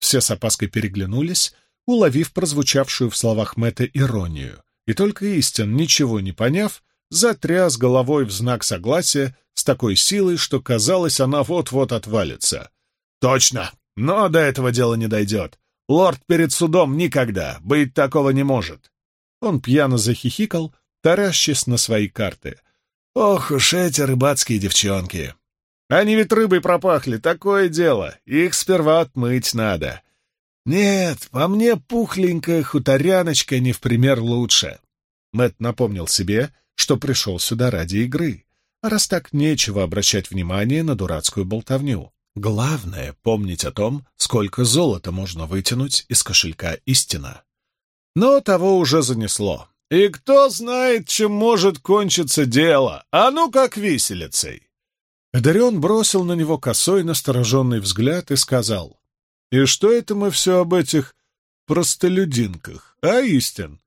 Все с опаской переглянулись, уловив прозвучавшую в словах Мэтта иронию, и только Истин, ничего не поняв, затряс головой в знак согласия с такой силой, что казалось, она вот-вот отвалится. «Точно! Но до этого дела не дойдет. Лорд перед судом никогда, быть такого не может!» Он пьяно захихикал, таращась на свои карты. «Ох уж эти рыбацкие девчонки! Они ведь рыбой пропахли, такое дело, их сперва отмыть надо. Нет, по мне пухленькая хуторяночка не в пример лучше». Мэт напомнил себе, что пришел сюда ради игры, а раз так нечего обращать внимание на дурацкую болтовню. Главное — помнить о том, сколько золота можно вытянуть из кошелька истина. Но того уже занесло. И кто знает, чем может кончиться дело, а ну как виселицей!» Эдарион бросил на него косой настороженный взгляд и сказал, «И что это мы все об этих простолюдинках, а, Истин?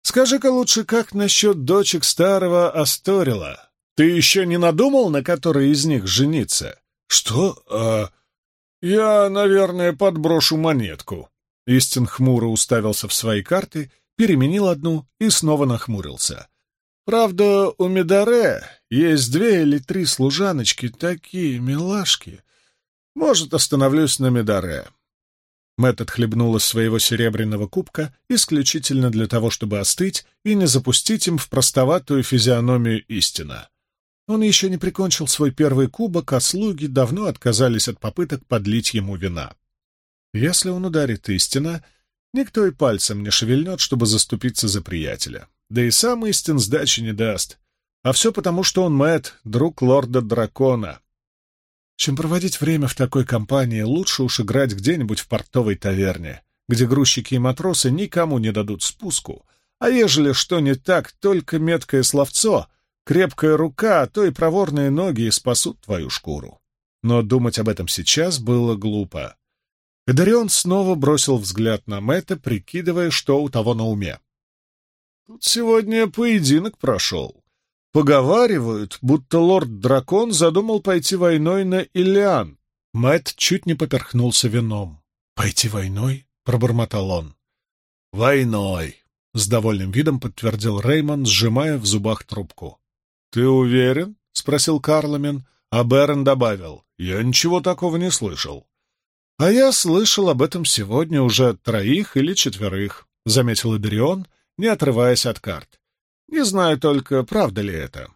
Скажи-ка лучше, как насчет дочек старого Асторила? Ты еще не надумал, на которой из них жениться?» «Что? А... Я, наверное, подброшу монетку». Истин хмуро уставился в свои карты переменил одну и снова нахмурился. Правда, у Медаре есть две или три служаночки, такие милашки. Может, остановлюсь на Медаре. Мэтт отхлебнул из своего серебряного кубка исключительно для того, чтобы остыть и не запустить им в простоватую физиономию истина. Он еще не прикончил свой первый кубок, а слуги давно отказались от попыток подлить ему вина. Если он ударит истина, Никто и пальцем не шевельнет, чтобы заступиться за приятеля. Да и сам истин сдачи не даст. А все потому, что он Мэтт, друг лорда-дракона. Чем проводить время в такой компании, лучше уж играть где-нибудь в портовой таверне, где грузчики и матросы никому не дадут спуску, а ежели что не так, только меткое словцо, крепкая рука, а то и проворные ноги спасут твою шкуру. но думать об этом сейчас было глупо. Эдарион снова бросил взгляд на Мэтта, прикидывая, что у того на уме. «Тут сегодня поединок прошел. Поговаривают, будто лорд-дракон задумал пойти войной на Иллиан». Мэтт чуть не поперхнулся вином. «Пойти войной?» — пробормотал он. «Войной!» — с довольным видом подтвердил Реймон, сжимая в зубах трубку. «Ты уверен?» — спросил Карломен, а Берн добавил. «Я ничего такого не слышал». «А я слышал об этом сегодня уже троих или четверых», — заметил Эдрион, не отрываясь от карт. «Не знаю только, правда ли это».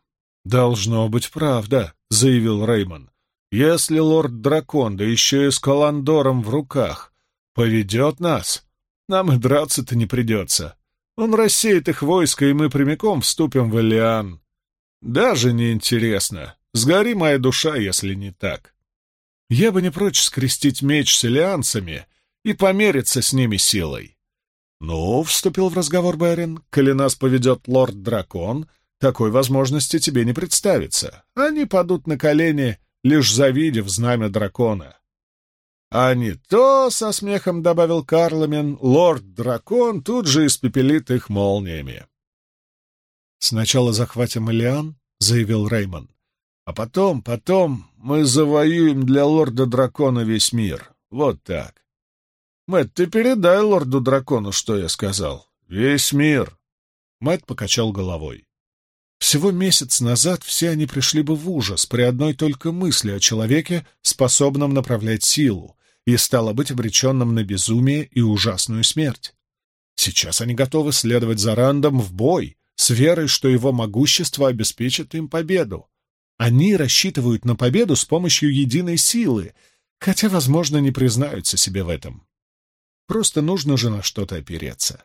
«Должно быть правда», — заявил Реймон. «Если лорд-дракон, да еще и с Каландором в руках, поведет нас, нам и драться-то не придется. Он рассеет их войско, и мы прямиком вступим в Элиан. Даже не интересно. Сгори моя душа, если не так. Я бы не прочь скрестить меч с элианцами и помериться с ними силой. «Ну, — вступил в разговор Берин, — коли нас поведет лорд-дракон, такой возможности тебе не представится. Они падут на колени, лишь завидев знамя дракона. А не то, — со смехом добавил Карломен, — лорд-дракон тут же испепелит их молниями. «Сначала захватим Элиан», — заявил Реймон. «А потом, потом мы завоюем для лорда-дракона весь мир. Вот так. Мэтт, ты передай лорду-дракону, что я сказал. Весь мир». Мэтт покачал головой. Всего месяц назад все они пришли бы в ужас при одной только мысли о человеке, способном направлять силу, и стало быть обреченным на безумие и ужасную смерть. Сейчас они готовы следовать за Рандом в бой, с верой, что его могущество обеспечит им победу. Они рассчитывают на победу с помощью единой силы, хотя, возможно, не признаются себе в этом. Просто нужно же на что-то опереться.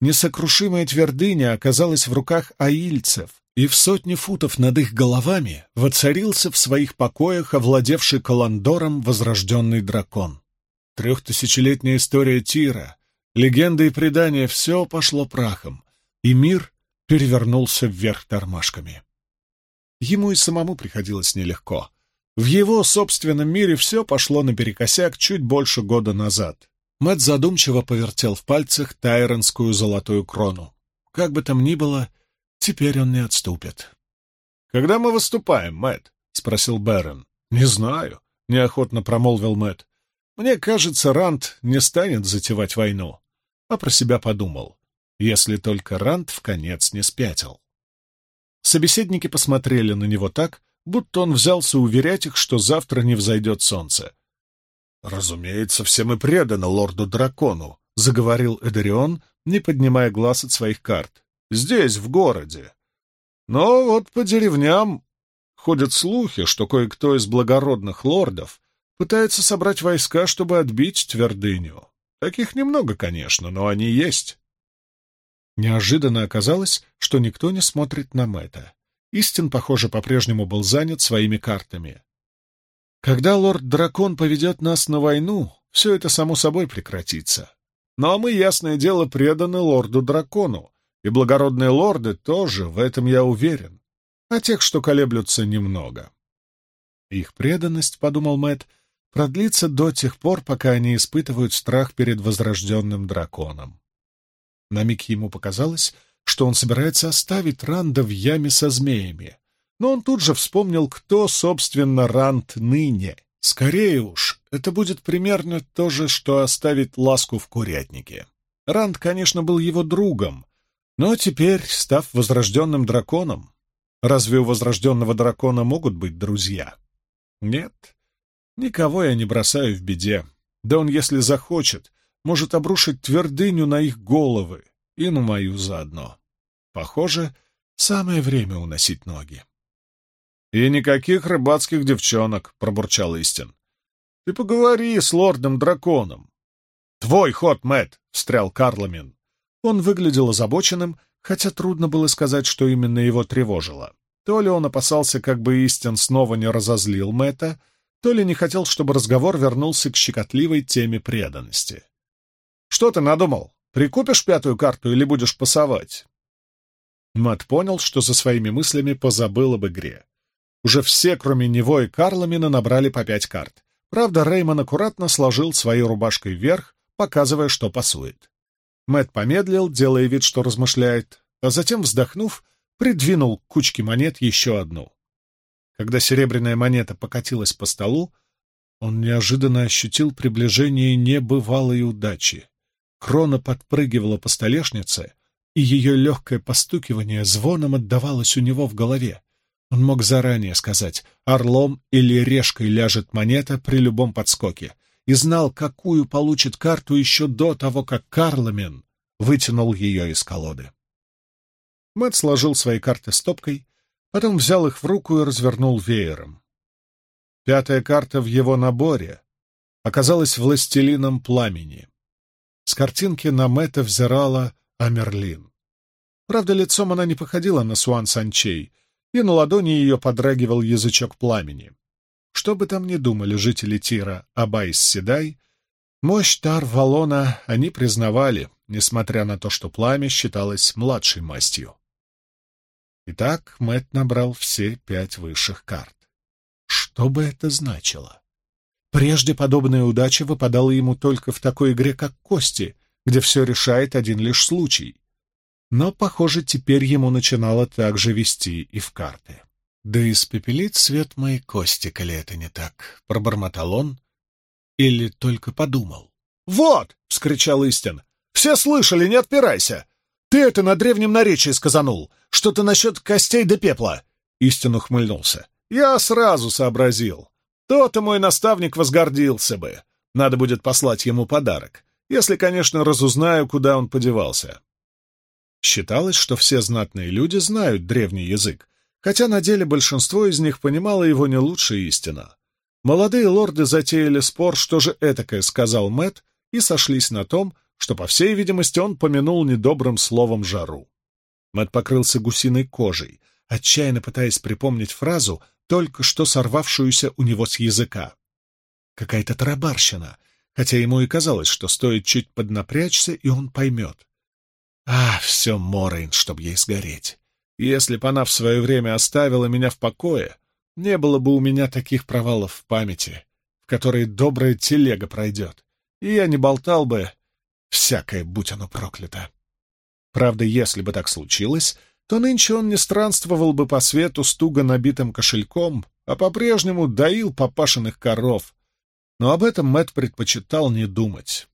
Несокрушимая твердыня оказалась в руках аильцев, и в сотни футов над их головами воцарился в своих покоях овладевший Каландором возрожденный дракон. Трехтысячелетняя история Тира, легенды и предания — все пошло прахом, и мир перевернулся вверх тормашками. Ему и самому приходилось нелегко. В его собственном мире все пошло наперекосяк чуть больше года назад. Мэтт задумчиво повертел в пальцах тайронскую золотую крону. Как бы там ни было, — Теперь он не отступит. «Когда мы выступаем, Мэтт?» — спросил Бэрон. «Не знаю», — неохотно промолвил Мэтт. «Мне кажется, Рант не станет затевать войну». А про себя подумал, если только Рант в конец не спятил. Собеседники посмотрели на него так, будто он взялся уверять их, что завтра не взойдет солнце. «Разумеется, все мы преданы лорду-дракону», — заговорил Эдарион, не поднимая глаз от своих карт здесь, в городе. Но вот по деревням ходят слухи, что кое-кто из благородных лордов пытается собрать войска, чтобы отбить твердыню. Таких немного, конечно, но они есть. Неожиданно оказалось, что никто не смотрит на Мэтта. Истин, похоже, по-прежнему был занят своими картами. Когда лорд-дракон поведет нас на войну, все это само собой прекратится. Ну а мы, ясное дело, преданы лорду-дракону, и благородные лорды тоже, в этом я уверен. А тех, что колеблются, немного. Их преданность, — подумал Мэтт, — продлится до тех пор, пока они испытывают страх перед возрожденным драконом. На миг ему показалось, что он собирается оставить Ранда в яме со змеями, но он тут же вспомнил, кто, собственно, Ранд ныне. Скорее уж, это будет примерно то же, что оставить ласку в курятнике. Ранд, конечно, был его другом, но теперь, став возрожденным драконом, разве у возрожденного дракона могут быть друзья? Нет, никого я не бросаю в беде. Да он, если захочет, может обрушить твердыню на их головы и на мою заодно. Похоже, самое время уносить ноги. — И никаких рыбацких девчонок, — пробурчал Истин. — Ты поговори с лордом-драконом. — Твой ход, Мэтт, — встрял Карломин. Он выглядел озабоченным, хотя трудно было сказать, что именно его тревожило. То ли он опасался, как бы Истин снова не разозлил Мэтта, то ли не хотел, чтобы разговор вернулся к щекотливой теме преданности. «Что ты надумал? Прикупишь пятую карту или будешь пасовать?» Мэтт понял, что за своими мыслями позабыл об игре. Уже все, кроме него и Карламина, набрали по пять карт. Правда, Реймон аккуратно сложил своей рубашкой вверх, показывая, что пасует. Мэт помедлил, делая вид, что размышляет, а затем, вздохнув, придвинул к кучке монет еще одну. Когда серебряная монета покатилась по столу, он неожиданно ощутил приближение небывалой удачи. Крона подпрыгивала по столешнице, и ее легкое постукивание звоном отдавалось у него в голове. Он мог заранее сказать, орлом или решкой ляжет монета при любом подскоке, и знал, какую получит карту еще до того, как Карламен вытянул ее из колоды. Мэтт сложил свои карты стопкой, потом взял их в руку и развернул веером. Пятая карта в его наборе оказалась властелином пламени. С картинки на Мэтта взирала Амерлин. Правда, лицом она не походила на Суан Санчей, и на ладони ее подрагивал язычок пламени. Что бы там ни думали жители Тира Абайс Седай, мощь Тар-Валона они признавали, несмотря на то, что пламя считалось младшей мастью. Итак, Мэт набрал все пять высших карт. Что бы это значило? Прежде подобная удача выпадала ему только в такой игре, как кости, где все решает один лишь случай. Но, похоже, теперь ему начинало также вести и в карты. «Да испепелит свет моей кости, коли это не так», — пробормотал он. Или только подумал. «Вот!» — вскричал Истин. «Все слышали, не отпирайся! Ты это на древнем наречии сказанул! Что-то насчет костей да пепла!» Истин ухмыльнулся. «Я сразу сообразил. То-то мой наставник возгордился бы. Надо будет послать ему подарок, если, конечно, разузнаю, куда он подевался. Считалось, что все знатные люди знают древний язык, хотя на деле большинство из них понимало его не лучше истина. Молодые лорды затеяли спор, что же этакое сказал Мэт, и сошлись на том, что, по всей видимости, он помянул недобрым словом жару. Мэт покрылся гусиной кожей, отчаянно пытаясь припомнить фразу, только что сорвавшуюся у него с языка. Какая-то тарабарщина, хотя ему и казалось, что стоит чуть поднапрячься, и он поймет. А, все Морейн, чтоб ей сгореть. Если б она в свое время оставила меня в покое, не было бы у меня таких провалов в памяти, в которые добрая телега пройдет, и я не болтал бы всякое, будь оно проклято. Правда, если бы так случилось, то нынче он не странствовал бы по свету с туго набитым кошельком, а по-прежнему доил попашенных коров. Но об этом Мэт предпочитал не думать.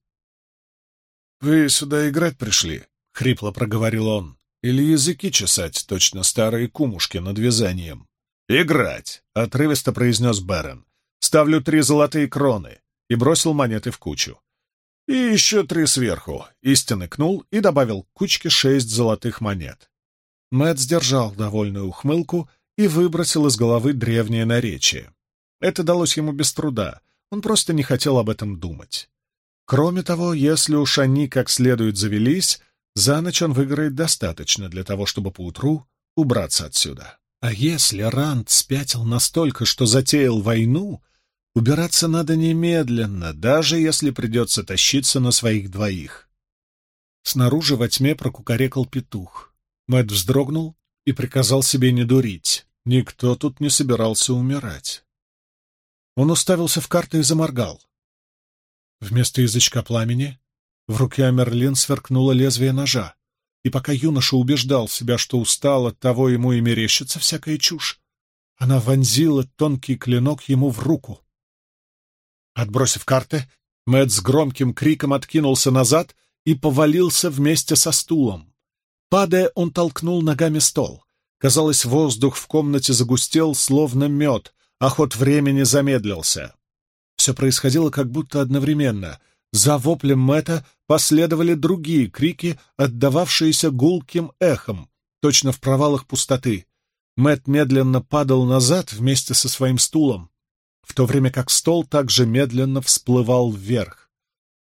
«Вы сюда играть пришли?» — хрипло проговорил он. «Или языки чесать, точно старые кумушки над вязанием?» «Играть!» — отрывисто произнес Бэрон. «Ставлю три золотые кроны» и бросил монеты в кучу. «И еще три сверху», — истинно кнул и добавил к кучке шесть золотых монет. Мэт сдержал довольную ухмылку и выбросил из головы древнее наречие. Это далось ему без труда, он просто не хотел об этом думать. Кроме того, если уж они как следует завелись, за ночь он выиграет достаточно для того, чтобы поутру убраться отсюда. А если Ранд спятил настолько, что затеял войну, убираться надо немедленно, даже если придется тащиться на своих двоих. Снаружи во тьме прокукарекал петух. Мэт вздрогнул и приказал себе не дурить. Никто тут не собирался умирать. Он уставился в карты и заморгал. Вместо язычка пламени в руке Амерлин сверкнуло лезвие ножа, и пока юноша убеждал себя, что устал от того, ему и мерещится всякая чушь, она вонзила тонкий клинок ему в руку. Отбросив карты, Мэтт с громким криком откинулся назад и повалился вместе со стулом. Падая, он толкнул ногами стол. Казалось, воздух в комнате загустел, словно мед, а ход времени замедлился. Все происходило как будто одновременно. За воплем Мэтта последовали другие крики, отдававшиеся гулким эхом, точно в провалах пустоты. Мэт медленно падал назад вместе со своим стулом, в то время как стол также медленно всплывал вверх.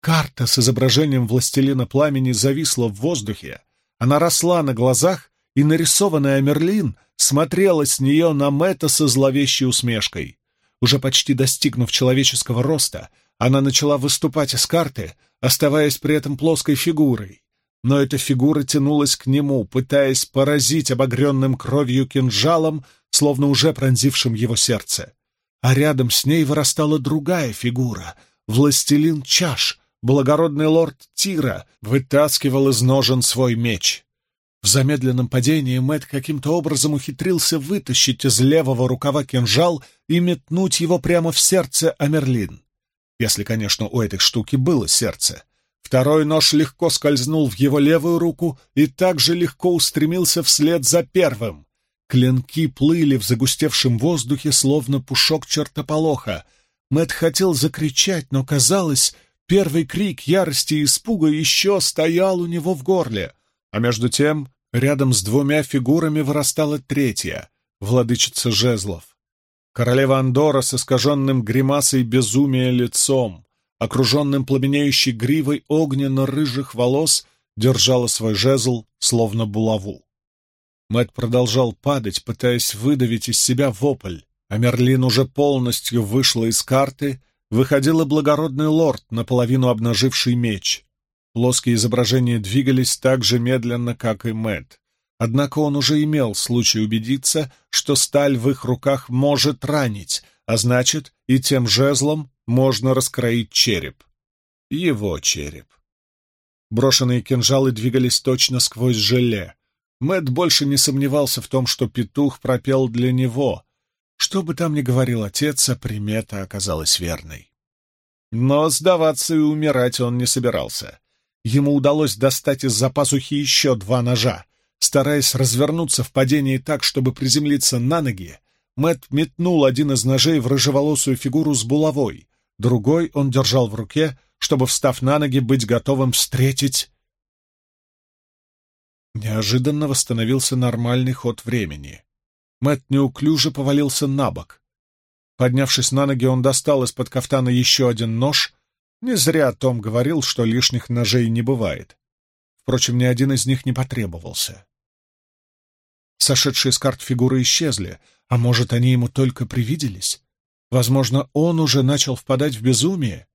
Карта с изображением властелина пламени зависла в воздухе. Она росла на глазах, и нарисованная Мерлин смотрела с нее на Мэтта со зловещей усмешкой. Уже почти достигнув человеческого роста, она начала выступать из карты, оставаясь при этом плоской фигурой. Но эта фигура тянулась к нему, пытаясь поразить обогренным кровью кинжалом словно уже пронзившим его сердце. А рядом с ней вырастала другая фигура — властелин чаш, благородный лорд Тира, вытаскивал из ножен свой меч. В замедленном падении Мэт каким-то образом ухитрился вытащить из левого рукава кинжал и метнуть его прямо в сердце Амерлин. Если, конечно, у этой штуки было сердце. Второй нож легко скользнул в его левую руку и также легко устремился вслед за первым. Клинки плыли в загустевшем воздухе, словно пушок чертополоха. Мэт хотел закричать, но, казалось, первый крик ярости и испуга еще стоял у него в горле. А между тем, рядом с двумя фигурами вырастала третья — владычица жезлов. Королева Андора с искаженным гримасой безумия лицом, окруженным пламенеющей гривой огненно-рыжих волос, держала свой жезл, словно булаву. Мэт продолжал падать, пытаясь выдавить из себя вопль, а Мерлин уже полностью вышла из карты, выходил благородный лорд, наполовину обнаживший меч. Плоские изображения двигались так же медленно, как и Мэт. Однако он уже имел случай убедиться, что сталь в их руках может ранить, а значит, и тем жезлом можно раскроить череп. Его череп. Брошенные кинжалы двигались точно сквозь желе. Мэт больше не сомневался в том, что петух пропел для него. Что бы там ни говорил отец, а примета оказалась верной. Но сдаваться и умирать он не собирался. Ему удалось достать из-за пазухи еще два ножа, Стараясь развернуться в падении так, чтобы приземлиться на ноги, Мэт метнул один из ножей в рыжеволосую фигуру с булавой, другой он держал в руке, чтобы, встав на ноги, быть готовым встретить... Неожиданно восстановился нормальный ход времени. Мэт неуклюже повалился на бок. Поднявшись на ноги, он достал из-под кафтана еще один нож. Не зря Том говорил, что лишних ножей не бывает. Впрочем, ни один из них не потребовался. Сошедшие с карт фигуры исчезли, а может, они ему только привиделись? Возможно, он уже начал впадать в безумие.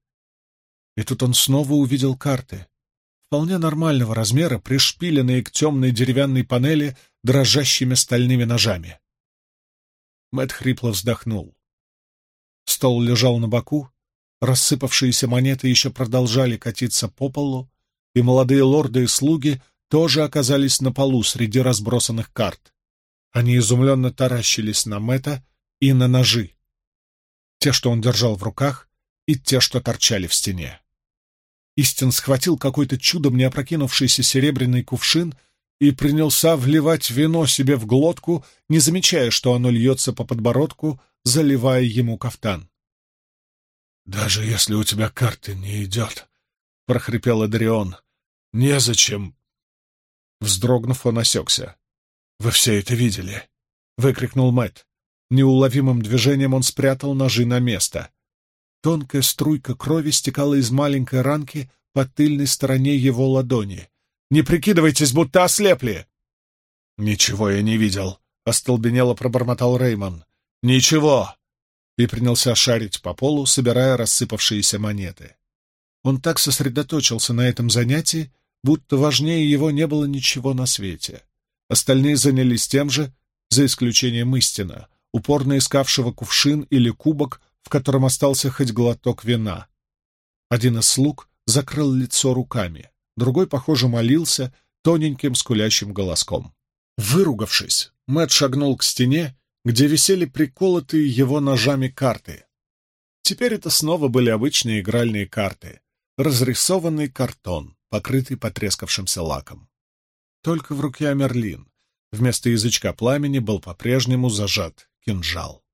И тут он снова увидел карты. Вполне нормального размера, пришпиленные к темной деревянной панели дрожащими стальными ножами. Мэт хрипло вздохнул. Стол лежал на боку, рассыпавшиеся монеты еще продолжали катиться по полу, и молодые лорды и слуги тоже оказались на полу среди разбросанных карт. Они изумленно таращились на Мэта и на ножи. Те, что он держал в руках, и те, что торчали в стене. Истин схватил какой-то чудом не опрокинувшийся серебряный кувшин и принялся вливать вино себе в глотку, не замечая, что оно льется по подбородку, заливая ему кафтан. «Даже если у тебя карты не идет», — прохрипел Адрион, — «незачем». Вздрогнув, он осекся. «Вы все это видели!» — выкрикнул Мэтт. Неуловимым движением он спрятал ножи на место. Тонкая струйка крови стекала из маленькой ранки по тыльной стороне его ладони. «Не прикидывайтесь, будто ослепли!» «Ничего я не видел», — остолбенело пробормотал Реймон. «Ничего!» И принялся шарить по полу, собирая рассыпавшиеся монеты. Он так сосредоточился на этом занятии, будто важнее его не было ничего на свете. Остальные занялись тем же, за исключением истина, упорно искавшего кувшин или кубок, в котором остался хоть глоток вина. Один из слуг закрыл лицо руками, другой, похоже, молился тоненьким скулящим голоском. Выругавшись, Мэтт шагнул к стене, где висели приколотые его ножами карты. Теперь это снова были обычные игральные карты, разрисованный картон, покрытый потрескавшимся лаком. Только в руке Амерлин вместо язычка пламени был по-прежнему зажат кинжал.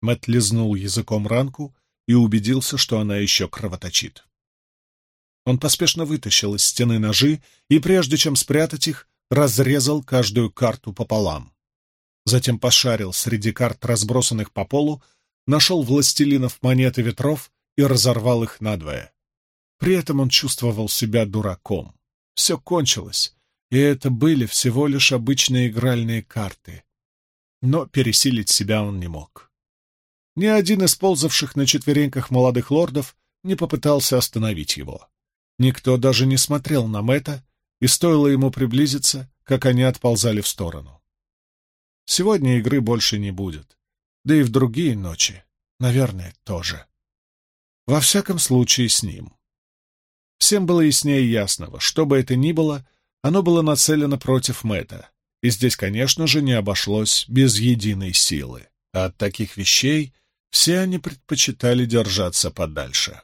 Мэт лизнул языком ранку и убедился, что она еще кровоточит. Он поспешно вытащил из стены ножи и, прежде чем спрятать их, разрезал каждую карту пополам. Затем пошарил среди карт, разбросанных по полу, нашел властелинов монеты ветров и разорвал их надвое. При этом он чувствовал себя дураком. Все кончилось, и это были всего лишь обычные игральные карты. Но пересилить себя он не мог. Ни один из ползавших на четвереньках молодых лордов не попытался остановить его. Никто даже не смотрел на Мэтта, и стоило ему приблизиться, как они отползали в сторону. Сегодня игры больше не будет. Да и в другие ночи, наверное, тоже. Во всяком случае, с ним. Всем было яснее ясного, что бы это ни было, оно было нацелено против Мэтта, и здесь, конечно же, не обошлось без единой силы. А от таких вещей все они предпочитали держаться подальше.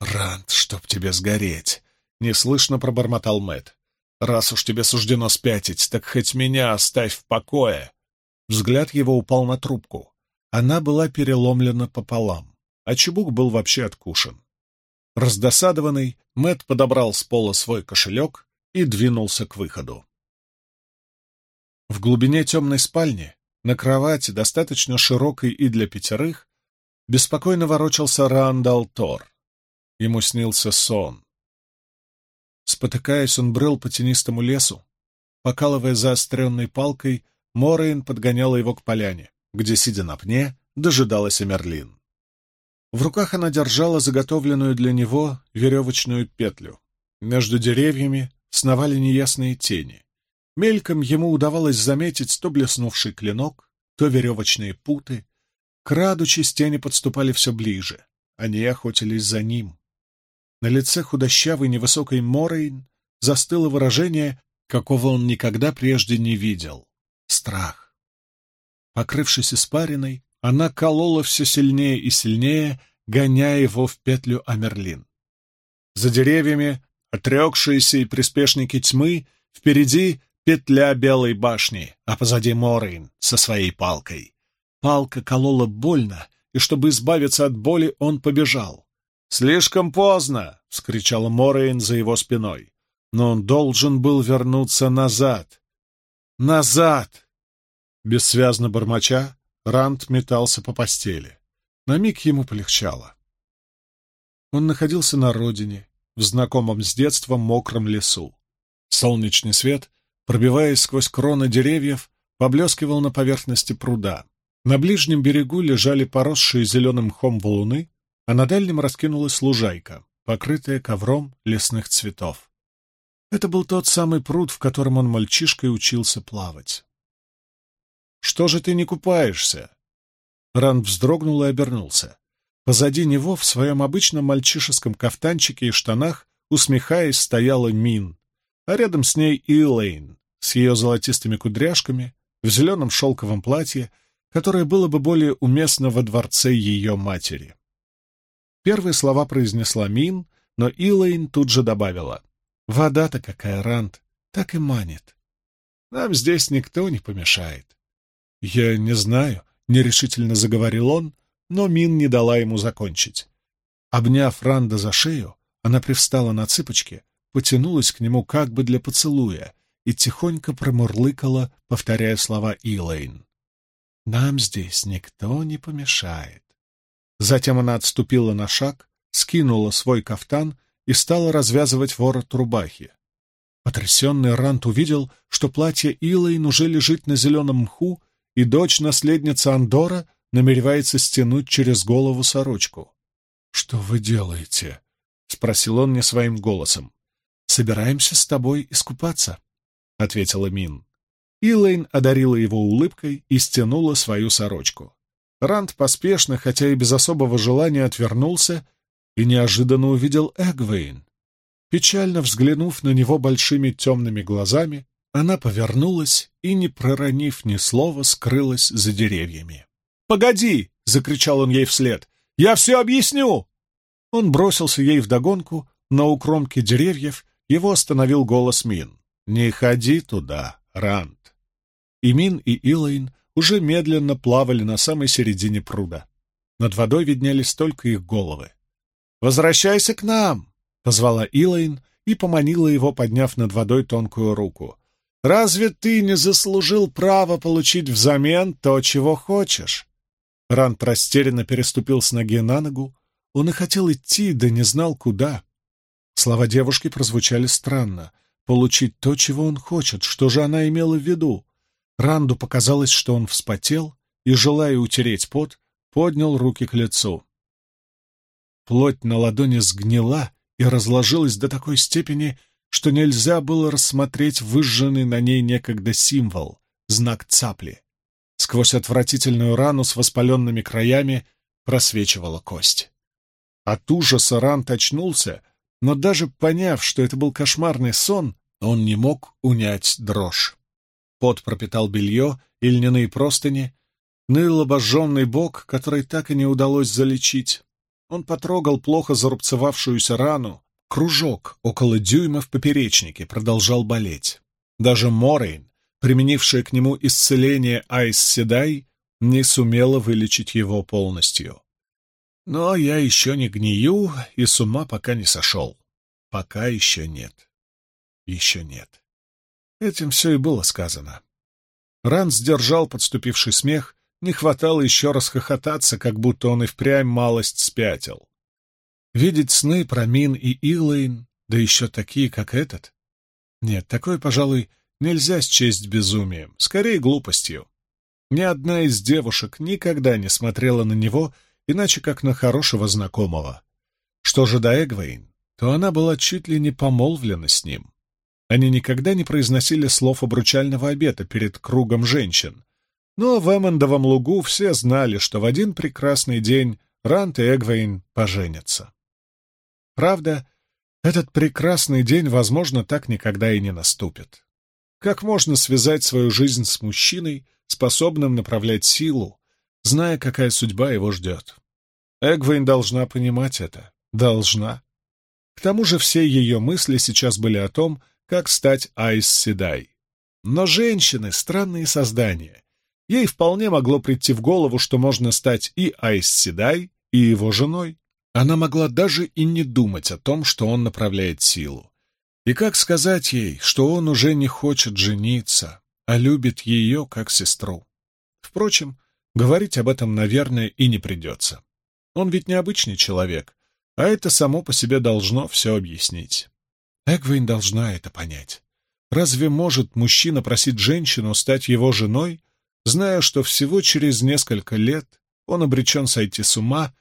«Рант, чтоб тебе сгореть!» — неслышно пробормотал Мэтт. «Раз уж тебе суждено спятить, так хоть меня оставь в покое!» Взгляд его упал на трубку. Она была переломлена пополам, а чубук был вообще откушен. Раздосадованный, Мэтт подобрал с пола свой кошелек и двинулся к выходу. В глубине темной спальни, на кровати, достаточно широкой и для пятерых, беспокойно ворочался Рандал Тор. Ему снился сон. Спотыкаясь, он брел по тенистому лесу. Покалывая заостренной палкой, Морейн подгоняла его к поляне, где, сидя на пне, дожидалась Эмерлин. В руках она держала заготовленную для него веревочную петлю. Между деревьями сновали неясные тени. Мельком ему удавалось заметить то блеснувший клинок, то веревочные путы. Крадучись, тени подступали все ближе. Они охотились за ним. На лице худощавой невысокой Морейн застыло выражение, какого он никогда прежде не видел — страх. Покрывшись испариной, она колола все сильнее и сильнее, гоняя его в петлю Амерлин. За деревьями, отрекшиеся и приспешники тьмы, впереди петля Белой башни, а позади Морейн со своей палкой. Палка колола больно, и чтобы избавиться от боли, он побежал. «Слишком поздно!» — вскричала Морейн за его спиной. Но он должен был вернуться назад. «Назад!» Бессвязно бормоча, Рант метался по постели. На миг ему полегчало. Он находился на родине, в знакомом с детства мокром лесу. Солнечный свет, пробиваясь сквозь кроны деревьев, поблескивал на поверхности пруда. На ближнем берегу лежали поросшие зеленым мхом валуны, а на дальнем раскинулась лужайка, покрытая ковром лесных цветов. Это был тот самый пруд, в котором он мальчишкой учился плавать. «Что же ты не купаешься?» Ранд вздрогнул и обернулся. Позади него, в своем обычном мальчишеском кафтанчике и штанах, усмехаясь, стояла Мин, а рядом с ней Илэйн с ее золотистыми кудряшками, в зеленом шелковом платье, которое было бы более уместно во дворце ее матери. Первые слова произнесла Мин, но Илэйн тут же добавила. «Вода-то какая, Рант, так и манит. Нам здесь никто не помешает». «Я не знаю», — нерешительно заговорил он, но Мин не дала ему закончить. Обняв Ранда за шею, она привстала на цыпочки, потянулась к нему как бы для поцелуя и тихонько промурлыкала, повторяя слова Илэйн. «Нам здесь никто не помешает». Затем она отступила на шаг, скинула свой кафтан и стала развязывать ворот рубахи. Потрясенный Рант увидел, что платье Илайн уже лежит на зеленом мху, и дочь-наследница Андора намеревается стянуть через голову сорочку. — Что вы делаете? — спросил он не своим голосом. — Собираемся с тобой искупаться, — ответила Мин. Илайн одарила его улыбкой и стянула свою сорочку. Ранд поспешно, хотя и без особого желания, отвернулся и неожиданно увидел Эгвейн. Печально взглянув на него большими темными глазами, она повернулась и, не проронив ни слова, скрылась за деревьями. «Погоди!» — закричал он ей вслед. «Я все объясню!» Он бросился ей вдогонку, но у кромки деревьев его остановил голос Мин. «Не ходи туда, Ранд!» И Мин, и Илайн уже медленно плавали на самой середине пруда. Над водой виднелись только их головы. «Возвращайся к нам!» — позвала Илайн и поманила его, подняв над водой тонкую руку. «Разве ты не заслужил право получить взамен то, чего хочешь?» Рант растерянно переступил с ноги на ногу. Он и хотел идти, да не знал, куда. Слова девушки прозвучали странно. Получить то, чего он хочет, что же она имела в виду? Ранду показалось, что он вспотел и, желая утереть пот, поднял руки к лицу. Плоть на ладони сгнила и разложилась до такой степени, что нельзя было рассмотреть выжженный на ней некогда символ — знак цапли. Сквозь отвратительную рану с воспаленными краями просвечивала кость. От ужаса Рант очнулся, но даже поняв, что это был кошмарный сон, он не мог унять дрожь. Пот пропитал белье и льняные простыни, ныл обожженный бок, который так и не удалось залечить. Он потрогал плохо зарубцевавшуюся рану, кружок около дюйма в поперечнике продолжал болеть. Даже Морейн, применившая к нему исцеление Айс Седай, не сумела вылечить его полностью. Но я еще не гнию и с ума пока не сошел. Пока еще нет. Еще нет. Этим все и было сказано. Ран сдержал подступивший смех, не хватало еще расхохотаться, как будто он и впрямь малость спятил. Видеть сны про Мин и Илэйн, да еще такие, как этот? Нет, такое, пожалуй, нельзя счесть безумием, скорее глупостью. Ни одна из девушек никогда не смотрела на него иначе как на хорошего знакомого. Что же до Эгвейн, то она была чуть ли не помолвлена с ним. Они никогда не произносили слов обручального обета перед кругом женщин. Но в Эммондовом лугу все знали, что в один прекрасный день Рант и Эгвейн поженятся. Правда, этот прекрасный день, возможно, так никогда и не наступит. Как можно связать свою жизнь с мужчиной, способным направлять силу, зная, какая судьба его ждет? Эгвейн должна понимать это. Должна. К тому же все ее мысли сейчас были о том, как стать Айс Седай. Но женщины — странные создания. Ей вполне могло прийти в голову, что можно стать и Айс Седай, и его женой. Она могла даже и не думать о том, что он направляет силу. И как сказать ей, что он уже не хочет жениться, а любит ее как сестру? Впрочем, говорить об этом, наверное, и не придется. Он ведь необычный человек, а это само по себе должно все объяснить. Эгвейн должна это понять. Разве может мужчина просить женщину стать его женой, зная, что всего через несколько лет он обречен сойти с ума,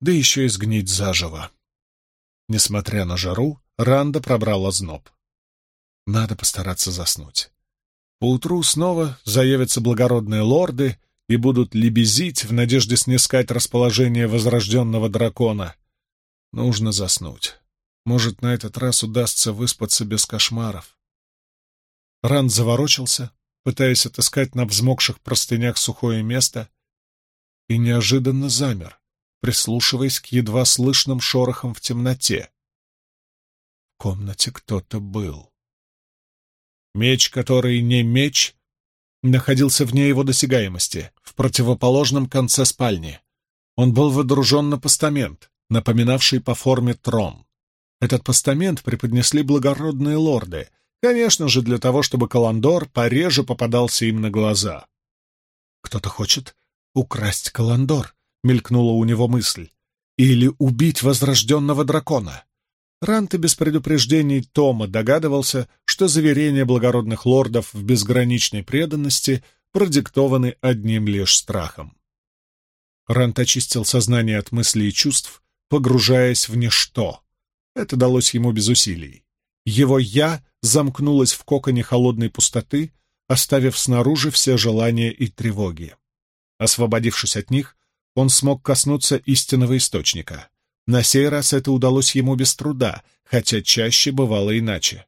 да еще и сгнить заживо? Несмотря на жару, Ранда пробрала зноб. Надо постараться заснуть. Поутру снова заявятся благородные лорды и будут лебезить в надежде снискать расположение возрожденного дракона. Нужно заснуть. Может, на этот раз удастся выспаться без кошмаров. Ранд заворочился, пытаясь отыскать на взмокших простынях сухое место, и неожиданно замер, прислушиваясь к едва слышным шорохам в темноте комнате кто-то был. Меч, который не меч, находился вне его досягаемости, в противоположном конце спальни. Он был водружен на постамент, напоминавший по форме трон. Этот постамент преподнесли благородные лорды, конечно же, для того, чтобы Каландор пореже попадался им на глаза. «Кто-то хочет украсть Каландор», — мелькнула у него мысль, «или убить возрожденного дракона». Ранте без предупреждений Тома догадывался, что заверения благородных лордов в безграничной преданности продиктованы одним лишь страхом. Рант очистил сознание от мыслей и чувств, погружаясь в ничто. Это далось ему без усилий. Его «я» замкнулось в коконе холодной пустоты, оставив снаружи все желания и тревоги. Освободившись от них, он смог коснуться истинного источника. На сей раз это удалось ему без труда, хотя чаще бывало иначе.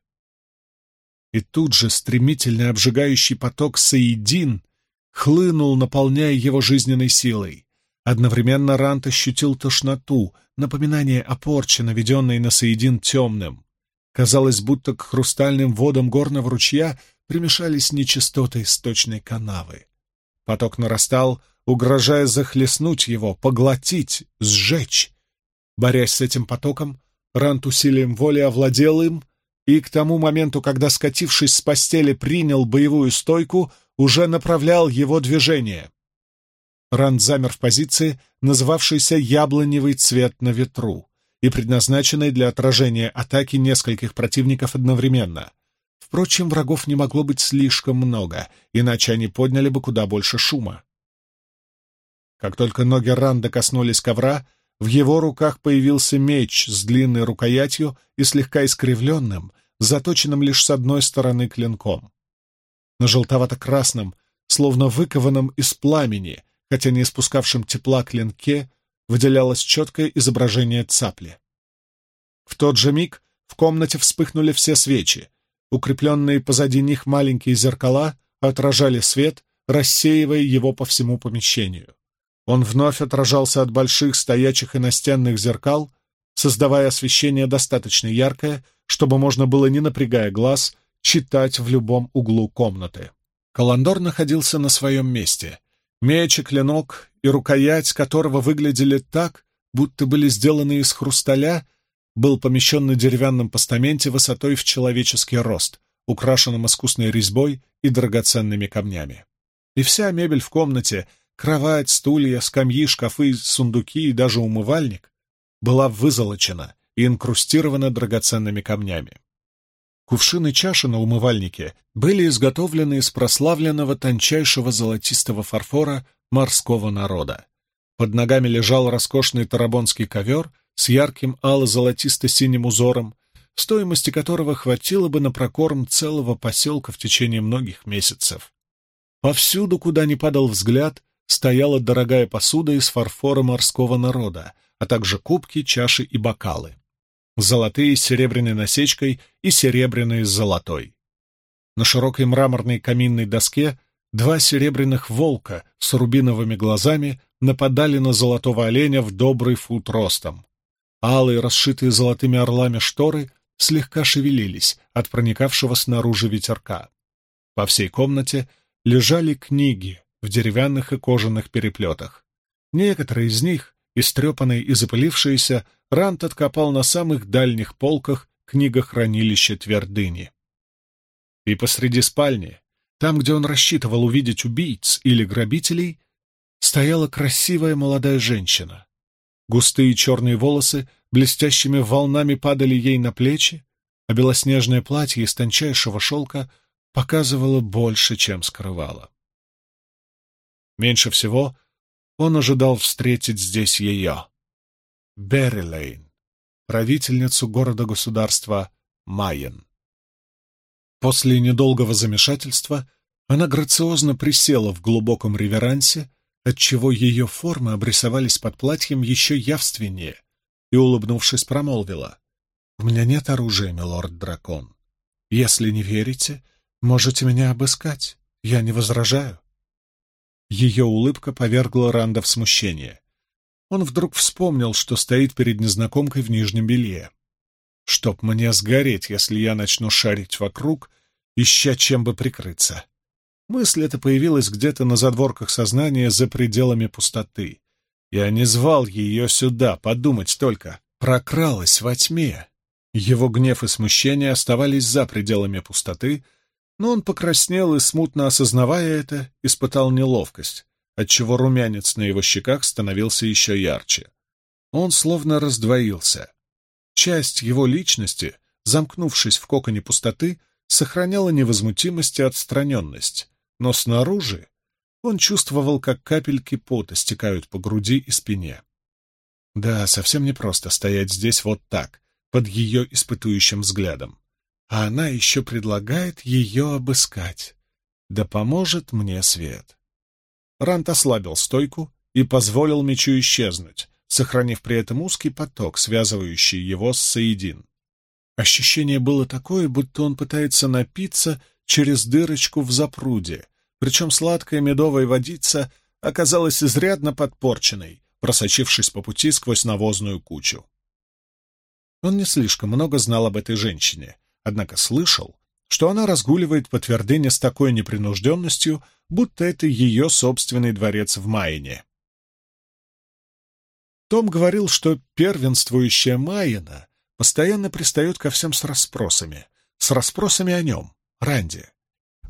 И тут же стремительный обжигающий поток Саидин хлынул, наполняя его жизненной силой. Одновременно Рант ощутил тошноту, напоминание о порче, наведенной на Саидин темным. Казалось, будто к хрустальным водам горного ручья примешались нечистоты источной канавы. Поток нарастал, угрожая захлестнуть его, поглотить, сжечь. Борясь с этим потоком, Рант усилием воли овладел им, и к тому моменту, когда, скатившись с постели, принял боевую стойку, уже направлял его движение. Рант замер в позиции, называвшейся «яблоневый цвет на ветру» и предназначенной для отражения атаки нескольких противников одновременно. Впрочем, врагов не могло быть слишком много, иначе они подняли бы куда больше шума. Как только ноги Ранда коснулись ковра, в его руках появился меч с длинной рукоятью и слегка искривленным, заточенным лишь с одной стороны клинком. На желтовато-красном, словно выкованном из пламени, хотя не испускавшем тепла клинке, выделялось четкое изображение цапли. В тот же миг в комнате вспыхнули все свечи. Укрепленные позади них маленькие зеркала отражали свет, рассеивая его по всему помещению. Он вновь отражался от больших стоячих и настенных зеркал, создавая освещение достаточно яркое, чтобы можно было, не напрягая глаз, читать в любом углу комнаты. Каландор находился на своем месте. Меч и клинок, и рукоять которого выглядели так, будто были сделаны из хрусталя, был помещен на деревянном постаменте высотой в человеческий рост, украшенном искусной резьбой и драгоценными камнями. И вся мебель в комнате — кровать, стулья, скамьи, шкафы, сундуки и даже умывальник — была вызолочена и инкрустирована драгоценными камнями. Кувшины чаши на умывальнике были изготовлены из прославленного тончайшего золотистого фарфора морского народа. Под ногами лежал роскошный тарабонский ковер с ярким ало-золотисто-синим узором, стоимости которого хватило бы на прокорм целого поселка в течение многих месяцев. Повсюду, куда ни падал взгляд, стояла дорогая посуда из фарфора морского народа, а также кубки, чаши и бокалы золотые с серебряной насечкой и серебряные с золотой. На широкой мраморной каминной доске два серебряных волка с рубиновыми глазами нападали на золотого оленя в добрый фут ростом. Алые, расшитые золотыми орлами шторы слегка шевелились от проникавшего снаружи ветерка. По всей комнате лежали книги в деревянных и кожаных переплетах. Некоторые из них, истрепанные и запылившиеся, Рант откопал на самых дальних полках книгохранилище твердыни. И посреди спальни, там, где он рассчитывал увидеть убийц или грабителей, стояла красивая молодая женщина. Густые черные волосы блестящими волнами падали ей на плечи, а белоснежное платье из тончайшего шелка показывало больше, чем скрывало. Меньше всего он ожидал встретить здесь ее. Беррилейн, правительницу города-государства Майен. После недолгого замешательства она грациозно присела в глубоком реверансе, отчего ее формы обрисовались под платьем еще явственнее, и, улыбнувшись, промолвила. «У меня нет оружия, милорд-дракон. Если не верите, можете меня обыскать. Я не возражаю». Ее улыбка повергла Ранда в смущение он вдруг вспомнил, что стоит перед незнакомкой в нижнем белье. Чтоб мне сгореть, если я начну шарить вокруг, ища чем бы прикрыться. Мысль эта появилась где-то на задворках сознания за пределами пустоты. Я не звал ее сюда, подумать только. Прокралась во тьме. Его гнев и смущение оставались за пределами пустоты, но он покраснел и, смутно осознавая это, испытал неловкость отчего румянец на его щеках становился еще ярче. Он словно раздвоился. Часть его личности, замкнувшись в коконе пустоты, сохраняла невозмутимость и отстраненность, но снаружи он чувствовал, как капельки пота стекают по груди и спине. Да, совсем непросто стоять здесь вот так, под ее испытующим взглядом. А она еще предлагает ее обыскать. Да поможет мне свет. Рант ослабил стойку и позволил мечу исчезнуть, сохранив при этом узкий поток, связывающий его с Саидин. Ощущение было такое, будто он пытается напиться через дырочку в запруде, причем сладкая медовая водица оказалась изрядно подпорченной, просочившись по пути сквозь навозную кучу. Он не слишком много знал об этой женщине, однако слышал, что она разгуливает по твердыне с такой непринужденностью, будто это ее собственный дворец в Майне. Том говорил, что первенствующая Майена постоянно пристает ко всем с расспросами, с расспросами о нем, Ранди.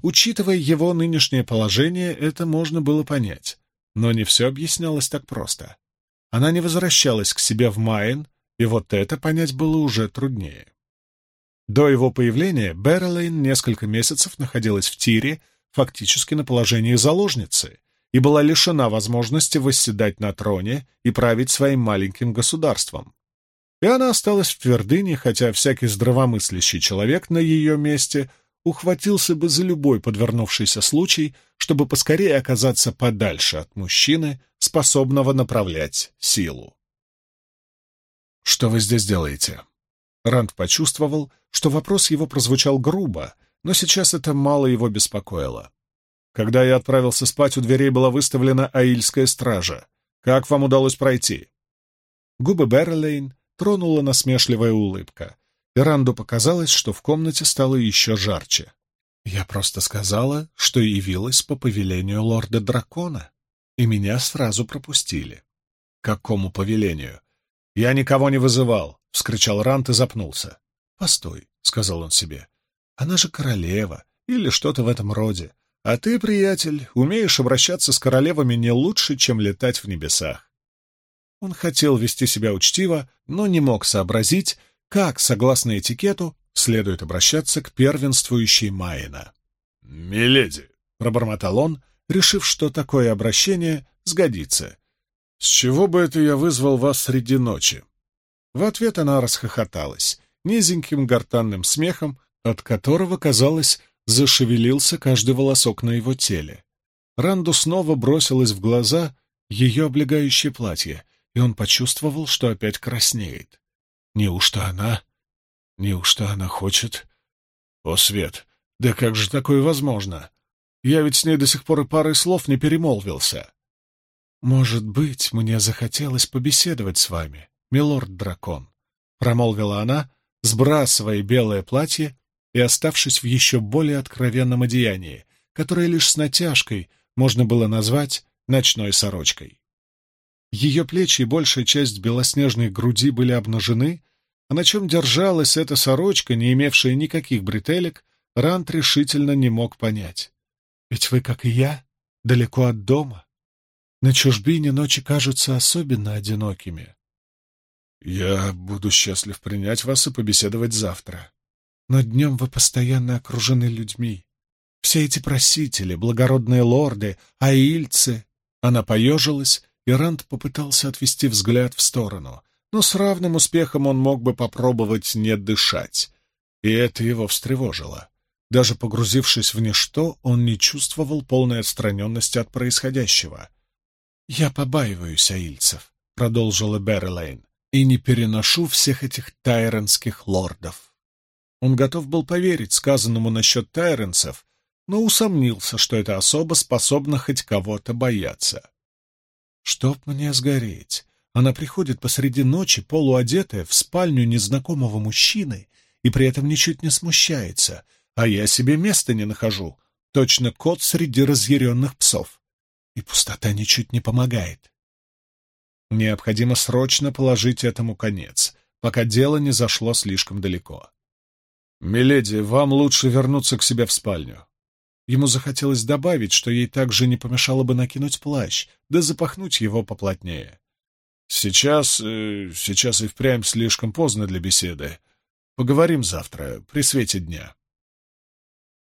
Учитывая его нынешнее положение, это можно было понять, но не все объяснялось так просто. Она не возвращалась к себе в Майен, и вот это понять было уже труднее. До его появления Берлейн несколько месяцев находилась в Тире, фактически на положении заложницы, и была лишена возможности восседать на троне и править своим маленьким государством. И она осталась в твердыне, хотя всякий здравомыслящий человек на ее месте ухватился бы за любой подвернувшийся случай, чтобы поскорее оказаться подальше от мужчины, способного направлять силу. «Что вы здесь делаете?» Ранд почувствовал, что вопрос его прозвучал грубо, но сейчас это мало его беспокоило. Когда я отправился спать, у дверей была выставлена аильская стража. Как вам удалось пройти?» Губы Берлейн тронула насмешливая улыбка, и Ранду показалось, что в комнате стало еще жарче. «Я просто сказала, что явилась по повелению лорда-дракона, и меня сразу пропустили». «Какому повелению?» «Я никого не вызывал», — вскричал Рант и запнулся. «Постой», — сказал он себе, — «она же королева или что-то в этом роде. А ты, приятель, умеешь обращаться с королевами не лучше, чем летать в небесах. Он хотел вести себя учтиво, но не мог сообразить, как, согласно этикету, следует обращаться к первенствующей Майна. «Миледи», — пробормотал он, решив, что такое обращение сгодится. «С чего бы это я вызвал вас среди ночи?» В ответ она расхохоталась, низеньким гортанным смехом, от которого, казалось, зашевелился каждый волосок на его теле. Ранду снова бросилось в глаза ее облегающее платье, и он почувствовал, что опять краснеет. Неужто она... Неужто она хочет... О, Свет, да как же такое возможно? Я ведь с ней до сих пор и парой слов не перемолвился. «Может быть, мне захотелось побеседовать с вами, милорд-дракон», — промолвила она, сбрасывая белое платье и оставшись в еще более откровенном одеянии, которое лишь с натяжкой можно было назвать ночной сорочкой. Ее плечи и большая часть белоснежной груди были обнажены, а на чем держалась эта сорочка, не имевшая никаких бретелек, Рант решительно не мог понять. «Ведь вы, как и я, далеко от дома. На чужбине ночи кажутся особенно одинокими». «Я буду счастлив принять вас и побеседовать завтра», но днем вы постоянно окружены людьми. Все эти просители, благородные лорды, аильцы. Она поежилась, и Ранд попытался отвести взгляд в сторону, но с равным успехом он мог бы попробовать не дышать. И это его встревожило. Даже погрузившись в ничто, он не чувствовал полной отстраненности от происходящего. «Я побаиваюсь аильцев», — продолжила Беррилейн, — «и не переношу всех этих тайронских лордов». Он готов был поверить сказанному насчет тайренцев, но усомнился, что эта особа способна хоть кого-то бояться. «Чтоб мне сгореть!» Она приходит посреди ночи, полуодетая, в спальню незнакомого мужчины и при этом ничуть не смущается, а я себе места не нахожу, точно кот среди разъяренных псов. И пустота ничуть не помогает. Необходимо срочно положить этому конец, пока дело не зашло слишком далеко. «Миледи, вам лучше вернуться к себе в спальню». Ему захотелось добавить, что ей также не помешало бы накинуть плащ, да запахнуть его поплотнее. «Сейчас... Э, сейчас и впрямь слишком поздно для беседы. Поговорим завтра, при свете дня».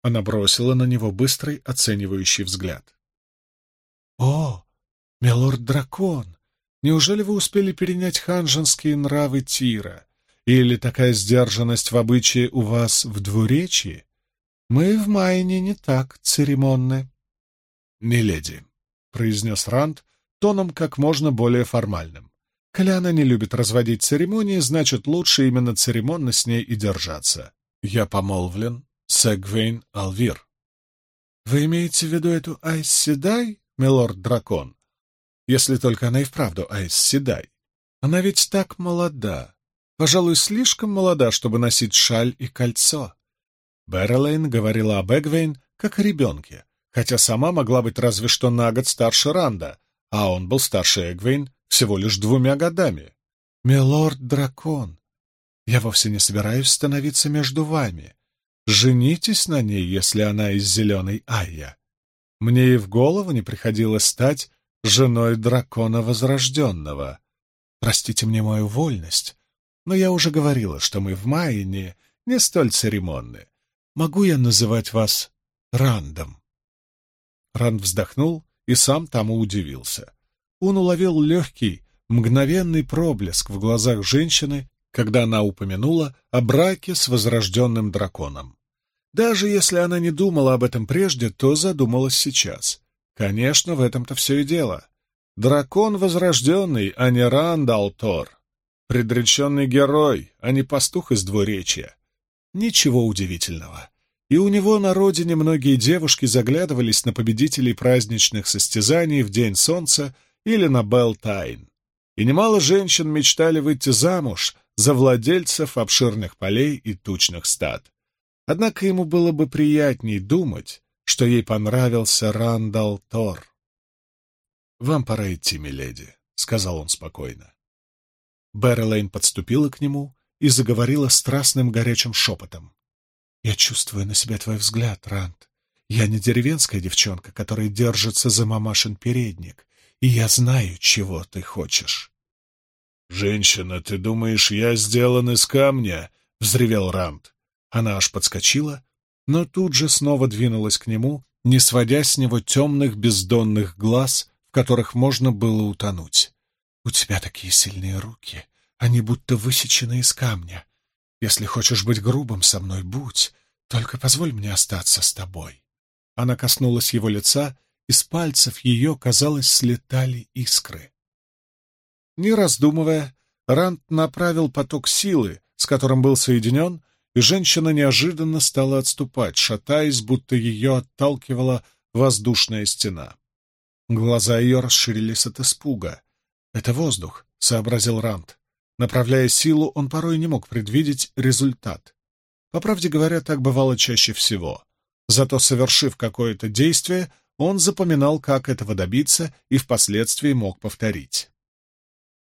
Она бросила на него быстрый, оценивающий взгляд. «О, милорд-дракон, неужели вы успели перенять ханжинские нравы Тира?» Или такая сдержанность в обычае у вас в двуречии? Мы в Майне не так церемонны. — Миледи, — произнес Ранд тоном как можно более формальным. Коляна не любит разводить церемонии, значит, лучше именно церемонно с ней и держаться. Я помолвлен с Эгвейн Алвир. — Вы имеете в виду эту Айс Седай, милорд-дракон? Если только она и вправду Айс Седай. Она ведь так молода, пожалуй, слишком молода, чтобы носить шаль и кольцо. Берлейн говорила об Эгвейн как о ребенке, хотя сама могла быть разве что на год старше Ранда, а он был старше Эгвейн всего лишь двумя годами. «Милорд-дракон, я вовсе не собираюсь становиться между вами. Женитесь на ней, если она из зеленой Айя. Мне и в голову не приходилось стать женой дракона Возрожденного. Простите мне мою вольность, но я уже говорила, что мы в Майне не столь церемонны. Могу я называть вас Рандом?» Ранд вздохнул и сам тому удивился. Он уловил легкий, мгновенный проблеск в глазах женщины, когда она упомянула о браке с возрожденным драконом. Даже если она не думала об этом прежде, то задумалась сейчас. Конечно, в этом-то все и дело. Дракон возрожденный, а не Рандал Тор. Предреченный герой, а не пастух из двуречья. Ничего удивительного. И у него на родине многие девушки заглядывались на победителей праздничных состязаний в День Солнца или на Белтайн. И немало женщин мечтали выйти замуж за владельцев обширных полей и тучных стад. Однако ему было бы приятней думать, что ей понравился Рандал Тор. «Вам пора идти, миледи», — сказал он спокойно. Бэррелейн подступила к нему и заговорила страстным горячим шепотом. Я чувствую на себе твой взгляд, Рант. Я не деревенская девчонка, которая держится за мамашин передник, и я знаю, чего ты хочешь. «Женщина, ты думаешь, я сделан из камня?» — взревел Рант. Она аж подскочила, но тут же снова двинулась к нему, не сводя с него темных бездонных глаз, в которых можно было утонуть. «У тебя такие сильные руки, они будто высечены из камня. Если хочешь быть грубым со мной, будь. Только позволь мне остаться с тобой. Она коснулась его лица, и с пальцев ее, казалось, слетали искры. Не раздумывая, Рант направил поток силы, с которым был соединен, и женщина неожиданно стала отступать, шатаясь, будто ее отталкивала воздушная стена. Глаза ее расширились от испуга. «Это воздух», — сообразил Рант. Направляя силу, он порой не мог предвидеть результат. По правде говоря, так бывало чаще всего. Зато, совершив какое-то действие, он запоминал, как этого добиться, и впоследствии мог повторить.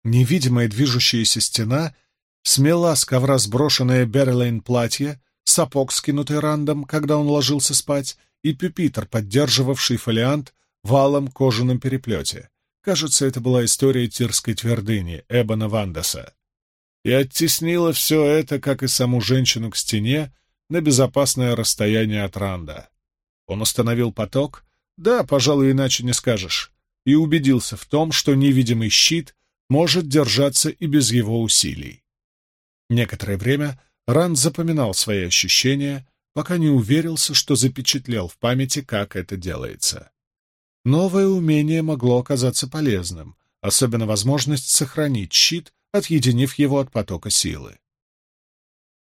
Невидимая движущаяся стена смела с ковра сброшенное Берлейн платье, сапог, скинутый рандом, когда он ложился спать, и пюпитр, поддерживавший фолиант в алом кожаном переплете. Кажется, это была история тирской твердыни Эбона Вандаса и оттеснила все это, как и саму женщину, к стене на безопасное расстояние от Ранда. Он остановил поток, да, пожалуй, иначе не скажешь, и убедился в том, что невидимый щит может держаться и без его усилий. Некоторое время Ранд запоминал свои ощущения, пока не уверился, что запечатлел в памяти, как это делается. Новое умение могло оказаться полезным, особенно возможность сохранить щит отъединив его от потока силы.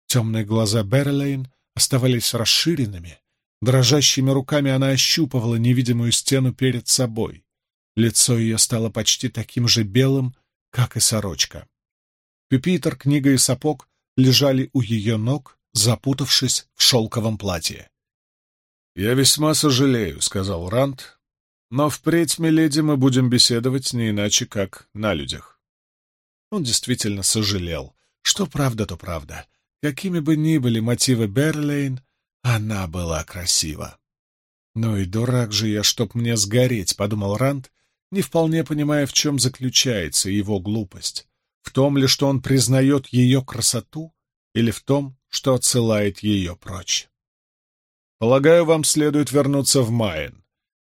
Темные глаза Берлейн оставались расширенными. Дрожащими руками она ощупывала невидимую стену перед собой. Лицо ее стало почти таким же белым, как и сорочка. Пюпитер, книга и сапог лежали у ее ног, запутавшись в шелковом платье. «Я весьма сожалею», — сказал Рант, — «но впредь, миледи, мы будем беседовать не иначе, как на людях». Он действительно сожалел. Что правда, то правда. Какими бы ни были мотивы Берлейн, она была красива. «Ну и дурак же я, чтоб мне сгореть», — подумал Ранд, не вполне понимая, в чем заключается его глупость. В том ли, что он признает ее красоту, или в том, что отсылает ее прочь. «Полагаю, вам следует вернуться в Майен,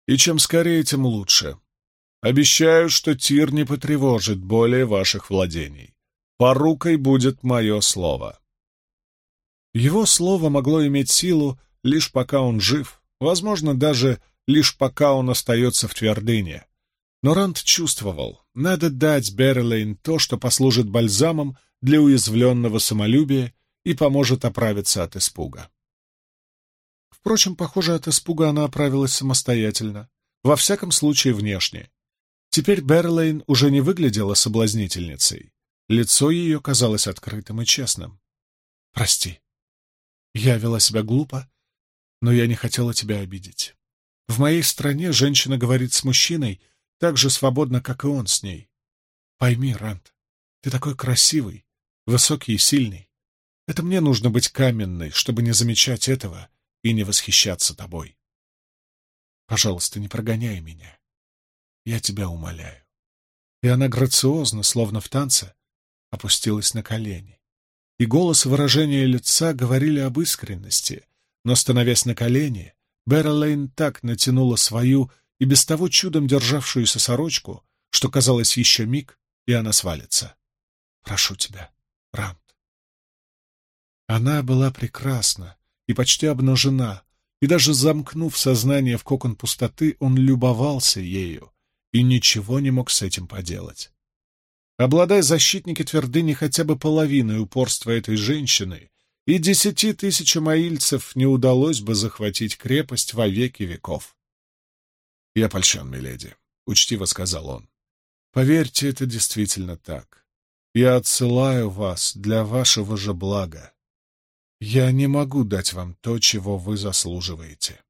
и чем скорее, тем лучше. Обещаю, что Тир не потревожит более ваших владений. Порукой будет мое слово. Его слово могло иметь силу лишь пока он жив, возможно, даже лишь пока он остается в твердыне. Но Ранд чувствовал, надо дать Берлейн то, что послужит бальзамом для уязвленного самолюбия и поможет оправиться от испуга. Впрочем, похоже, от испуга она оправилась самостоятельно, во всяком случае внешне. Теперь Берлейн уже не выглядела соблазнительницей. Лицо ее казалось открытым и честным. «Прости. Я вела себя глупо, но я не хотела тебя обидеть. В моей стране женщина говорит с мужчиной так же свободно, как и он с ней. Пойми, Рант, ты такой красивый, высокий и сильный. Это мне нужно быть каменной, чтобы не замечать этого и не восхищаться тобой. Пожалуйста, не прогоняй меня. Я тебя умоляю. И она грациозно, словно в танце, опустилась на колени. И голос и выражение лица говорили об искренности, но, становясь на колени, Берлейн так натянула свою и без того чудом державшуюся сорочку, что казалось еще миг, и она свалится. «Прошу тебя, Рант». Она была прекрасна, и почти обнажена, и даже замкнув сознание в кокон пустоты, он любовался ею и ничего не мог с этим поделать. Обладая защитники твердыни хотя бы половиной упорства этой женщины, и десяти тысячам аильцев не удалось бы захватить крепость во веки веков. «Я польщен, миледи», — учтиво сказал он. «Поверьте, это действительно так. Я отсылаю вас для вашего же блага. Я не могу дать вам то, чего вы заслуживаете.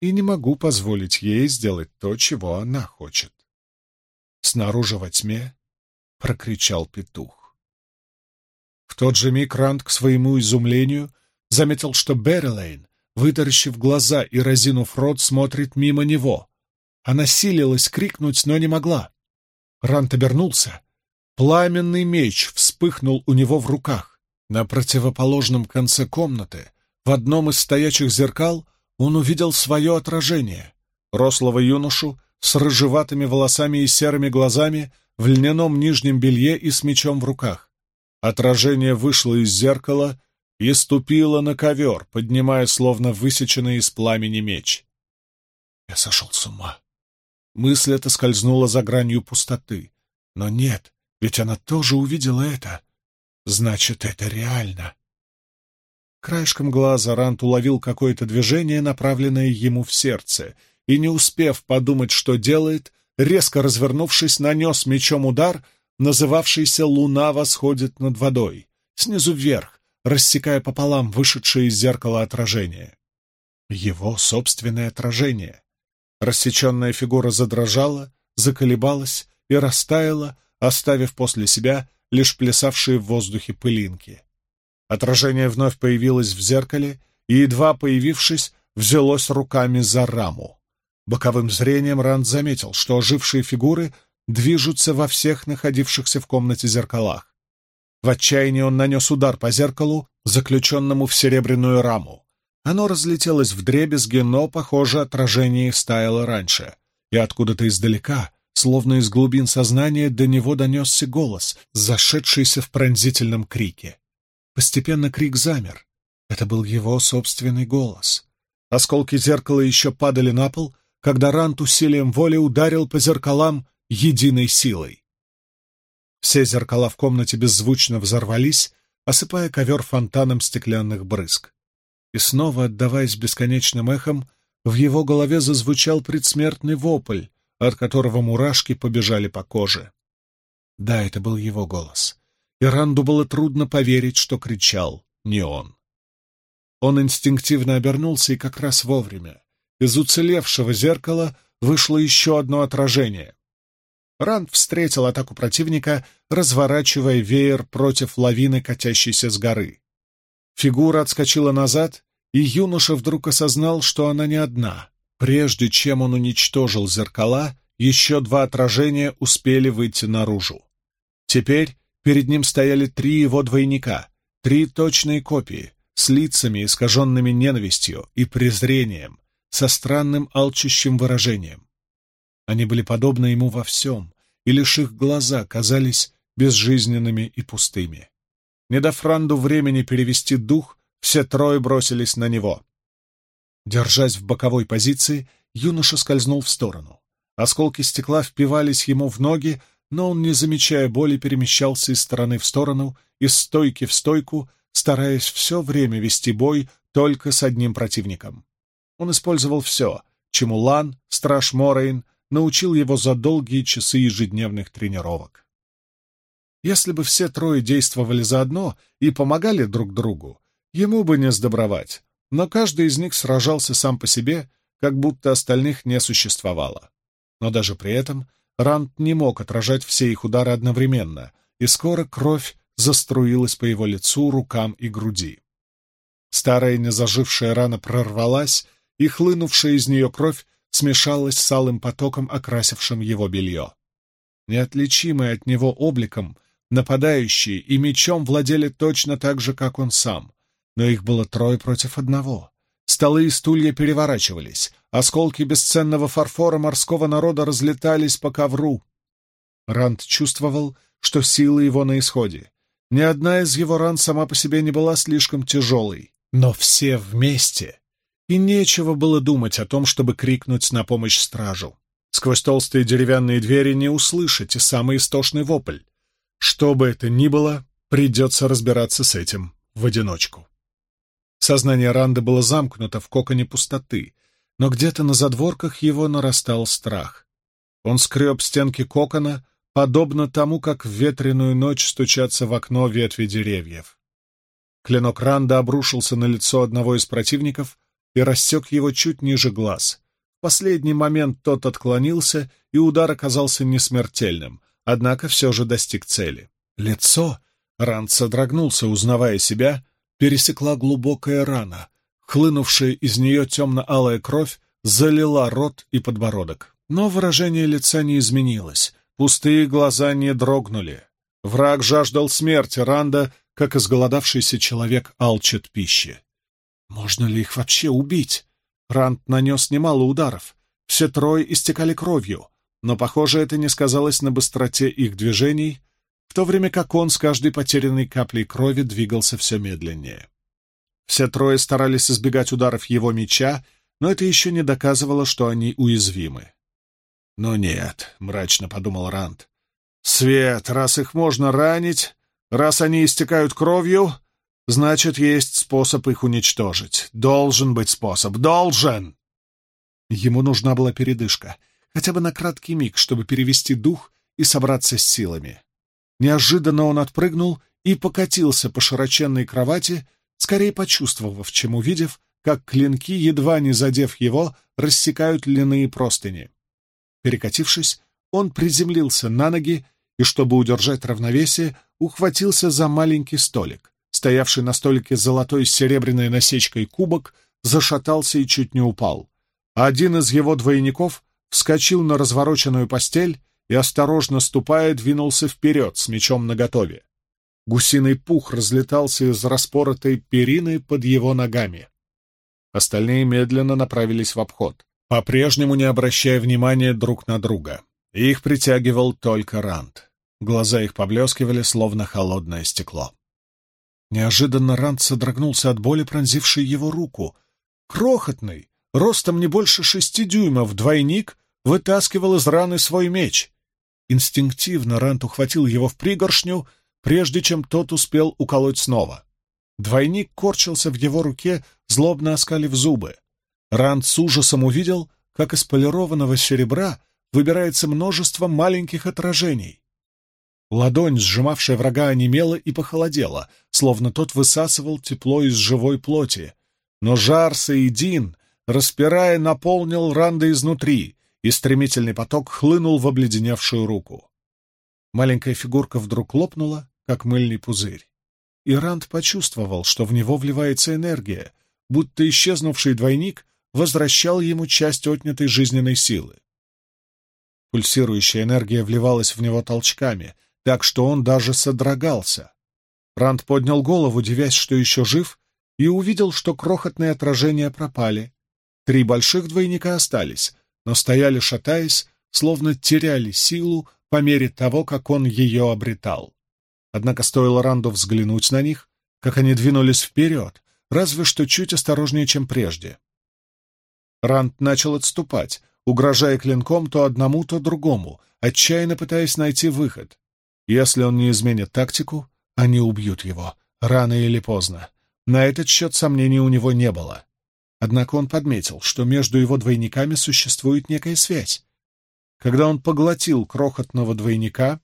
И не могу позволить ей сделать то, чего она хочет. Снаружи во тьме прокричал петух. В тот же миг Ранд, к своему изумлению, заметил, что Беррилейн, вытаращив глаза и разинув рот, смотрит мимо него. Она силилась крикнуть, но не могла. Ранд обернулся. Пламенный меч вспыхнул у него в руках. На противоположном конце комнаты, в одном из стоячих зеркал, он увидел свое отражение. Рослого юношу с рыжеватыми волосами и серыми глазами в льняном нижнем белье и с мечом в руках. Отражение вышло из зеркала и ступило на ковер, поднимая словно высеченный из пламени меч. Я сошел с ума. Мысль эта скользнула за гранью пустоты. Но нет, ведь она тоже увидела это. Значит, это реально. Краешком глаза Рант уловил какое-то движение, направленное ему в сердце, и, не успев подумать, что делает, резко развернувшись, нанес мечом удар, называвшийся «Луна восходит над водой», снизу вверх, рассекая пополам вышедшее из зеркала отражение. Его собственное отражение. Рассеченная фигура задрожала, заколебалась и растаяла, оставив после себя лишь плясавшие в воздухе пылинки. Отражение вновь появилось в зеркале и, едва появившись, взялось руками за раму. Боковым зрением Ранд заметил, что ожившие фигуры движутся во всех находившихся в комнате зеркалах. В отчаянии он нанес удар по зеркалу, заключенному в серебряную раму. Оно разлетелось в дребезги, но, похоже, отражение стаяло раньше. И откуда-то издалека Словно из глубин сознания до него донесся голос, зашедшийся в пронзительном крике. Постепенно крик замер. Это был его собственный голос. Осколки зеркала еще падали на пол, когда Рант усилием воли ударил по зеркалам единой силой. Все зеркала в комнате беззвучно взорвались, осыпая ковер фонтаном стеклянных брызг. И снова, отдаваясь бесконечным эхом, в его голове зазвучал предсмертный вопль, от которого мурашки побежали по коже. Да, это был его голос. Иранду было трудно поверить, что кричал не он. Он инстинктивно обернулся и как раз вовремя. Из уцелевшего зеркала вышло еще одно отражение. Ранд встретил атаку противника, разворачивая веер против лавины, катящейся с горы. Фигура отскочила назад, и юноша вдруг осознал, что она не одна. Прежде чем он уничтожил зеркала, еще два отражения успели выйти наружу. Теперь перед ним стояли три его двойника, три точные копии, с лицами, искаженными ненавистью и презрением, со странным алчущим выражением. Они были подобны ему во всем, и лишь их глаза казались безжизненными и пустыми. Не дав Франду времени перевести дух, все трое бросились на него. Держась в боковой позиции, юноша скользнул в сторону. Осколки стекла впивались ему в ноги, но он, не замечая боли, перемещался из стороны в сторону, из стойки в стойку, стараясь все время вести бой только с одним противником. Он использовал все, чему Лан, страж Морейн, научил его за долгие часы ежедневных тренировок. Если бы все трое действовали заодно и помогали друг другу, ему бы не сдобровать, но каждый из них сражался сам по себе, как будто остальных не существовало. Но даже при этом Рант не мог отражать все их удары одновременно, и скоро кровь заструилась по его лицу, рукам и груди. Старая незажившая рана прорвалась, и хлынувшая из нее кровь смешалась с алым потоком, окрасившим его белье. Неотличимые от него обликом, нападающие и мечом владели точно так же, как он сам, но их было трое против одного. Столы и стулья переворачивались, осколки бесценного фарфора морского народа разлетались по ковру. Ранд чувствовал, что сила его на исходе. Ни одна из его ран сама по себе не была слишком тяжелой. Но все вместе, и нечего было думать о том, чтобы крикнуть на помощь стражу. Сквозь толстые деревянные двери не услышите самый истошный вопль. Что бы это ни было, придется разбираться с этим в одиночку. Сознание Ранды было замкнуто в коконе пустоты, но где-то на задворках его нарастал страх. Он скреб стенки кокона, подобно тому, как в ветреную ночь стучатся в окно ветви деревьев. Клинок Ранда обрушился на лицо одного из противников и рассек его чуть ниже глаз. В последний момент тот отклонился, и удар оказался несмертельным, однако все же достиг цели. Лицо, Ранд содрогнулся, узнавая себя, пересекла глубокая рана. Хлынувшая из нее темно-алая кровь залила рот и подбородок. Но выражение лица не изменилось, пустые глаза не дрогнули. Враг жаждал смерти Ранда, как изголодавшийся человек алчит пищи. Можно ли их вообще убить? Ранд нанес немало ударов. Все трое истекали кровью, но, похоже, это не сказалось на быстроте их движений, в то время как он с каждой потерянной каплей крови двигался все медленнее. Все трое старались избегать ударов его меча, но это еще не доказывало, что они уязвимы. «Но нет», — мрачно подумал Ранд. «Свет, раз их можно ранить, раз они истекают кровью, значит, есть способ их уничтожить. Должен быть способ. Должен!» Ему нужна была передышка, хотя бы на краткий миг, чтобы перевести дух и собраться с силами. Неожиданно он отпрыгнул и покатился по широченной кровати, скорее почувствовав, чем увидев, как клинки, едва не задев его, рассекают льняные простыни. Перекатившись, он приземлился на ноги и, чтобы удержать равновесие, ухватился за маленький столик. Стоявший на столике золотой с серебряной насечкой кубок зашатался и чуть не упал. Один из его двойников вскочил на развороченную постель и, осторожно ступая, двинулся вперед с мечом наготове. Гусиный пух разлетался из распоротой перины под его ногами. Остальные медленно направились в обход, по-прежнему не обращая внимания друг на друга. Их притягивал только Ранд. Глаза их поблескивали, словно холодное стекло. Неожиданно Ранд содрогнулся от боли, пронзившей его руку. Крохотный, ростом не больше шести дюймов, двойник вытаскивал из раны свой меч. Инстинктивно Рант ухватил его в пригоршню, прежде чем тот успел уколоть снова. Двойник корчился в его руке, злобно оскалив зубы. Рант с ужасом увидел, как из полированного серебра выбирается множество маленьких отражений. Ладонь, сжимавшая врага, онемела и похолодела, словно тот высасывал тепло из живой плоти. Но жар Саидин, распирая, наполнил Ранда изнутри, и стремительный поток хлынул в обледеневшую руку. Маленькая фигурка вдруг лопнула, как мыльный пузырь. И Ранд почувствовал, что в него вливается энергия, будто исчезнувший двойник возвращал ему часть отнятой жизненной силы. Пульсирующая энергия вливалась в него толчками, так что он даже содрогался. Ранд поднял голову, девясь, что еще жив, и увидел, что крохотные отражения пропали. Три больших двойника остались, но стояли шатаясь, словно теряли силу по мере того, как он ее обретал. Однако стоило Ранду взглянуть на них, как они двинулись вперед, разве что чуть осторожнее, чем прежде. Ранд начал отступать, угрожая клинком то одному, то другому, отчаянно пытаясь найти выход. Если он не изменит тактику, они убьют его, рано или поздно. На этот счет сомнений у него не было. Однако он подметил, что между его двойниками существует некая связь. Когда он поглотил крохотного двойника,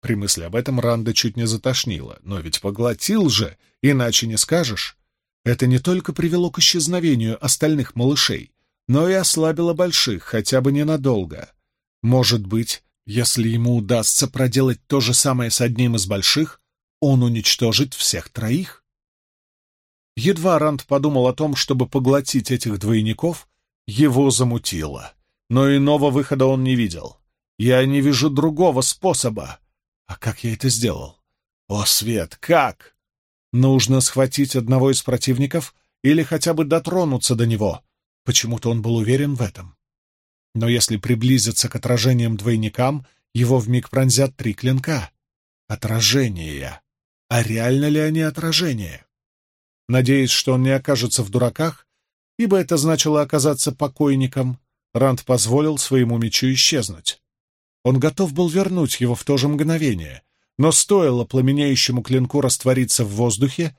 при мысли об этом Ранда чуть не затошнило, но ведь поглотил же, иначе не скажешь. Это не только привело к исчезновению остальных малышей, но и ослабило больших, хотя бы ненадолго. Может быть, если ему удастся проделать то же самое с одним из больших, он уничтожит всех троих? Едва Ранд подумал о том, чтобы поглотить этих двойников, его замутило. Но иного выхода он не видел. Я не вижу другого способа. А как я это сделал? О, Свет, как? Нужно схватить одного из противников или хотя бы дотронуться до него. Почему-то он был уверен в этом. Но если приблизиться к отражениям двойникам, его вмиг пронзят три клинка. Отражения. А реально ли они отражения? надеясь, что он не окажется в дураках, ибо это значило оказаться покойником, Ранд позволил своему мечу исчезнуть. Он готов был вернуть его в то же мгновение, но стоило пламенеющему клинку раствориться в воздухе,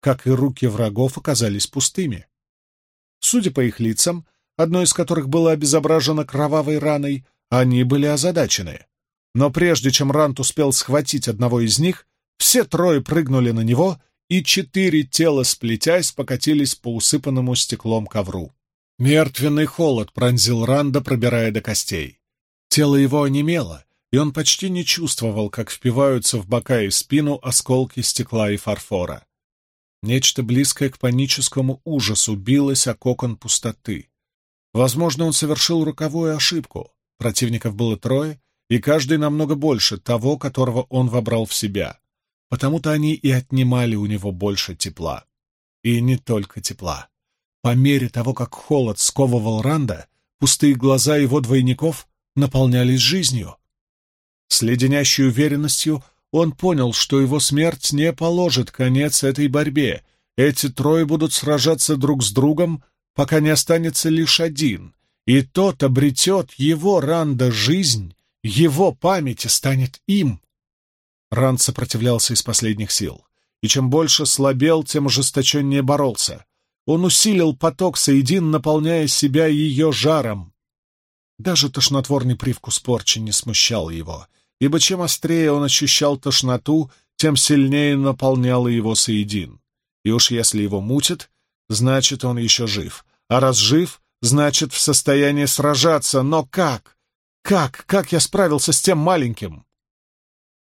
как и руки врагов оказались пустыми. Судя по их лицам, одно из которых было обезображено кровавой раной, они были озадачены. Но прежде чем Рант успел схватить одного из них, все трое прыгнули на него, и четыре тела, сплетясь, покатились по усыпанному стеклом ковру. Мертвенный холод пронзил Ранда, пробирая до костей. Тело его онемело, и он почти не чувствовал, как впиваются в бока и спину осколки стекла и фарфора. Нечто близкое к паническому ужасу билось о кокон пустоты. Возможно, он совершил роковую ошибку. Противников было трое, и каждый намного больше того, которого он вобрал в себя. Потому-то они и отнимали у него больше тепла. И не только тепла. По мере того, как холод сковывал Ранда, пустые глаза его двойников наполнялись жизнью. С леденящей уверенностью он понял, что его смерть не положит конец этой борьбе. Эти трое будут сражаться друг с другом, пока не останется лишь один, и тот обретет его Ранда жизнь, его память станет им. Ранд сопротивлялся из последних сил, и чем больше слабел, тем ожесточеннее боролся. Он усилил поток Саидин, наполняя себя ее жаром. Даже тошнотворный привкус порчи не смущал его, ибо чем острее он ощущал тошноту, тем сильнее наполняла его Саидин. И уж если его мутит, значит, он еще жив. А раз жив, значит, в состоянии сражаться. Но как? Как? Как я справился с тем маленьким?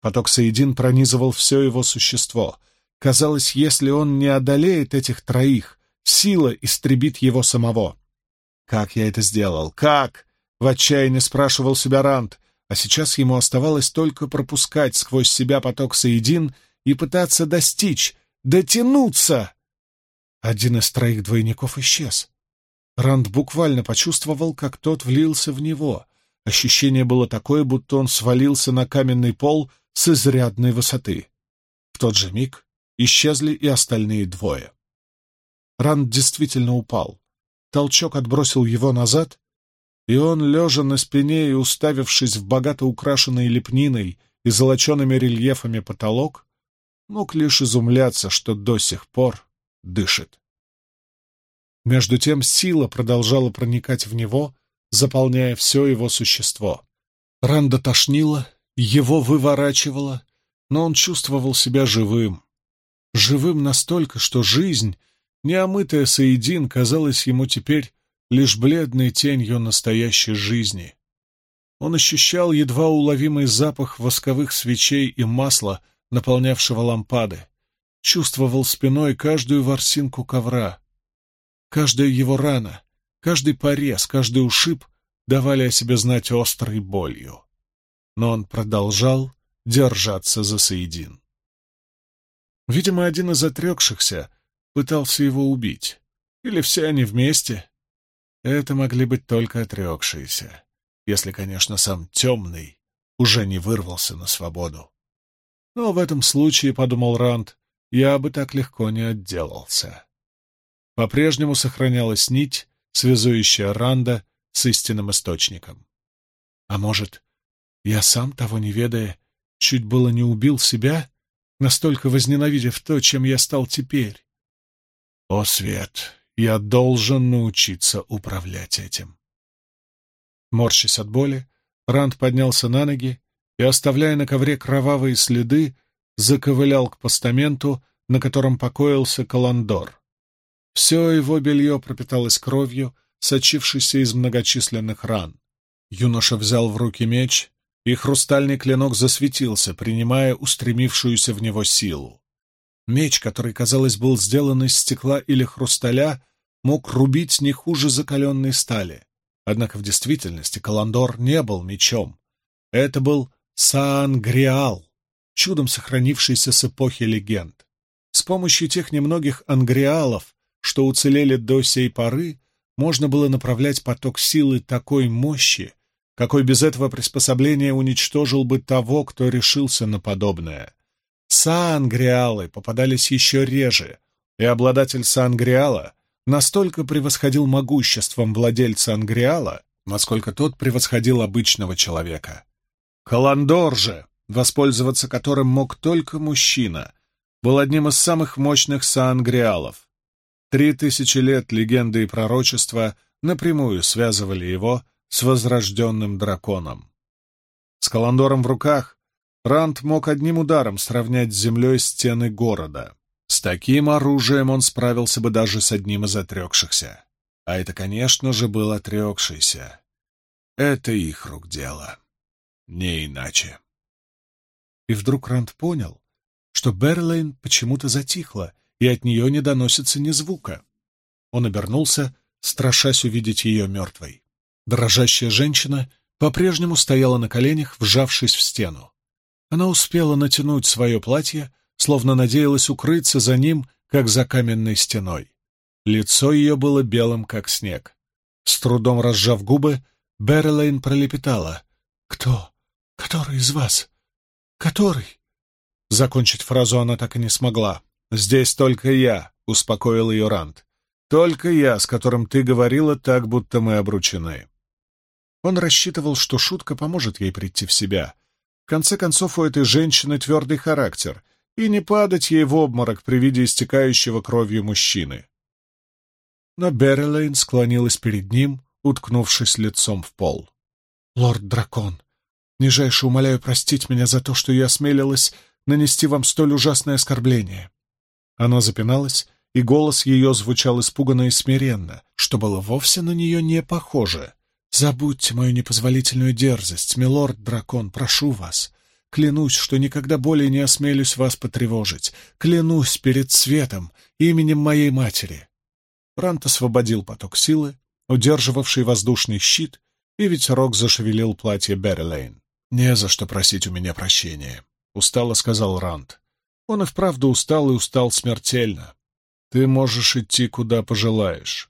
Поток Саидин пронизывал все его существо. Казалось, если он не одолеет этих троих, сила истребит его самого. Как я это сделал? Как? В отчаянии спрашивал себя Рант, а сейчас ему оставалось только пропускать сквозь себя поток Саидин и пытаться достичь, дотянуться. Один из троих двойников исчез. Ранд буквально почувствовал, как тот влился в него. Ощущение было такое, будто он свалился на каменный пол с изрядной высоты. В тот же миг исчезли и остальные двое. Ранд действительно упал. Толчок отбросил его назад, и он, лежа на спине и уставившись в богато украшенной лепниной и золочеными рельефами потолок, мог лишь изумляться, что до сих пор дышит. Между тем сила продолжала проникать в него, заполняя все его существо. Ранда тошнило, его выворачивало, но он чувствовал себя живым. Живым настолько, что жизнь, неомытая соедин, казалась ему теперь лишь бледной тенью настоящей жизни. Он ощущал едва уловимый запах восковых свечей и масла, наполнявшего лампады, чувствовал спиной каждую ворсинку ковра. Каждая его рана, каждый порез, каждый ушиб давали о себе знать острой болью. Но он продолжал держаться за Саидин. Видимо, один из отрекшихся пытался его убить. Или все они вместе, это могли быть только отрекшиеся, если, конечно, сам темный уже не вырвался на свободу. Но в этом случае, — подумал Ранд, — я бы так легко не отделался. По-прежнему сохранялась нить, связующая Ранда с истинным источником. А может, я сам, того не ведая, чуть было не убил себя, настолько возненавидев то, чем я стал теперь? О, свет! Я должен научиться управлять этим. Морщась от боли, Ранд поднялся на ноги и, оставляя на ковре кровавые следы, заковылял к постаменту, на котором покоился Каландор. Все его белье пропиталось кровью, сочившейся из многочисленных ран. Юноша взял в руки меч, и хрустальный клинок засветился, принимая устремившуюся в него силу. Меч, который, казалось, был сделан из стекла или хрусталя, мог рубить не хуже закаленной стали. Однако в действительности Каландор не был мечом. Это был Саангриал, чудом сохранившийся с эпохи легенд. С помощью тех немногих ангриалов, что уцелели до сей поры, можно было направлять поток силы такой мощи, какой без этого приспособления уничтожил бы того, кто решился на подобное. Саангриалы попадались еще реже, и обладатель Сангриала настолько превосходил могуществом владельца Ангриала, насколько тот превосходил обычного человека. Каландор же, воспользоваться которым мог только мужчина, был одним из самых мощных Саангриалов. Три тысячи лет легенды и пророчества напрямую связывали его с возрожденным драконом. С Каландором в руках Ранд мог одним ударом сравнять с землей стены города. С таким оружием он справился бы даже с одним из отрекшихся. А это, конечно же, был отрекшийся. Это их рук дело. Не иначе. И вдруг Ранд понял, что Берлейн почему-то затихла, и от нее не доносится ни звука. Он обернулся, страшась увидеть ее мертвой. Дрожащая женщина по-прежнему стояла на коленях, вжавшись в стену. Она успела натянуть свое платье, словно надеялась укрыться за ним, как за каменной стеной. Лицо ее было белым, как снег. С трудом разжав губы, Берлейн пролепетала. «Кто? Который из вас? Который?» Закончить фразу она так и не смогла. «Здесь только я», — успокоил ее Ранд. «Только я, с которым ты говорила так, будто мы обручены». Он рассчитывал, что шутка поможет ей прийти в себя. В конце концов, у этой женщины твердый характер, и не падать ей в обморок при виде истекающего кровью мужчины. Но Беррилейн склонилась перед ним, уткнувшись лицом в пол. «Лорд-дракон, нижайше умоляю простить меня за то, что я осмелилась нанести вам столь ужасное оскорбление». Она запиналась, и голос ее звучал испуганно и смиренно, что было вовсе на нее не похоже. «Забудьте мою непозволительную дерзость, милорд-дракон, прошу вас. Клянусь, что никогда более не осмелюсь вас потревожить. Клянусь перед светом, именем моей матери». Рант освободил поток силы, удерживавший воздушный щит, и ветерок зашевелил платье Беррилейн. «Не за что просить у меня прощения», — устало сказал Рант. Он и вправду устал и устал смертельно. «Ты можешь идти, куда пожелаешь».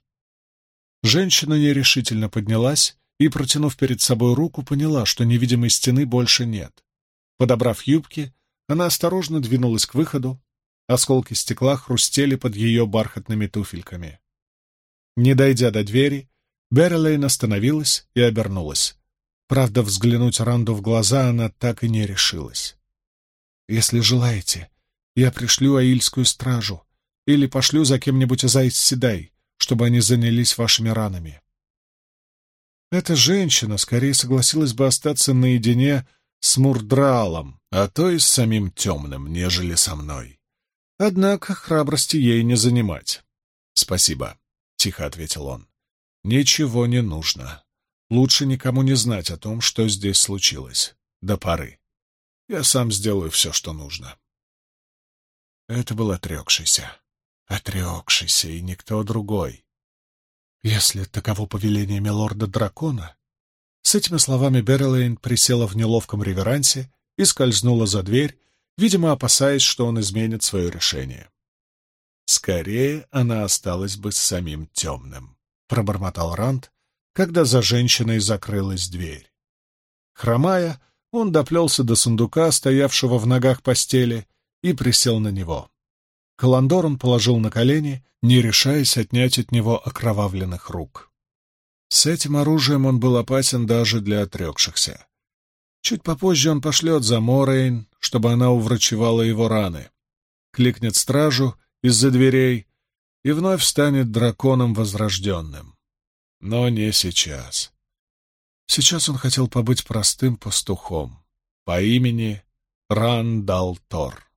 Женщина нерешительно поднялась и, протянув перед собой руку, поняла, что невидимой стены больше нет. Подобрав юбки, она осторожно двинулась к выходу. Осколки стекла хрустели под ее бархатными туфельками. Не дойдя до двери, Беррилейн остановилась и обернулась. Правда, взглянуть Ранду в глаза она так и не решилась. «Если желаете, я пришлю аильскую стражу или пошлю за кем-нибудь из Айс-Седай, чтобы они занялись вашими ранами». Эта женщина скорее согласилась бы остаться наедине с Мурдралом, а то и с самим темным, нежели со мной. Однако храбрости ей не занимать. «Спасибо», тихо ответил он. «Ничего не нужно. Лучше никому не знать о том, что здесь случилось. До поры. Я сам сделаю все, что нужно». Это был отрекшийся. Отрекшийся, и никто другой. Если таково повеление милорда-дракона... С этими словами Берлейн присела в неловком реверансе и скользнула за дверь, видимо, опасаясь, что он изменит свое решение. Скорее она осталась бы с самим темным, — пробормотал Ранд, когда за женщиной закрылась дверь. Хромая, он доплелся до сундука, стоявшего в ногах постели, и присел на него. Каландор он положил на колени, не решаясь отнять от него окровавленных рук. С этим оружием он был опасен даже для отрекшихся. Чуть попозже он пошлет за Морейн, чтобы она уврачевала его раны. Кликнет стражу из-за дверей и вновь станет драконом возрожденным. Но не сейчас. Сейчас он хотел побыть простым пастухом по имени Рандалтор.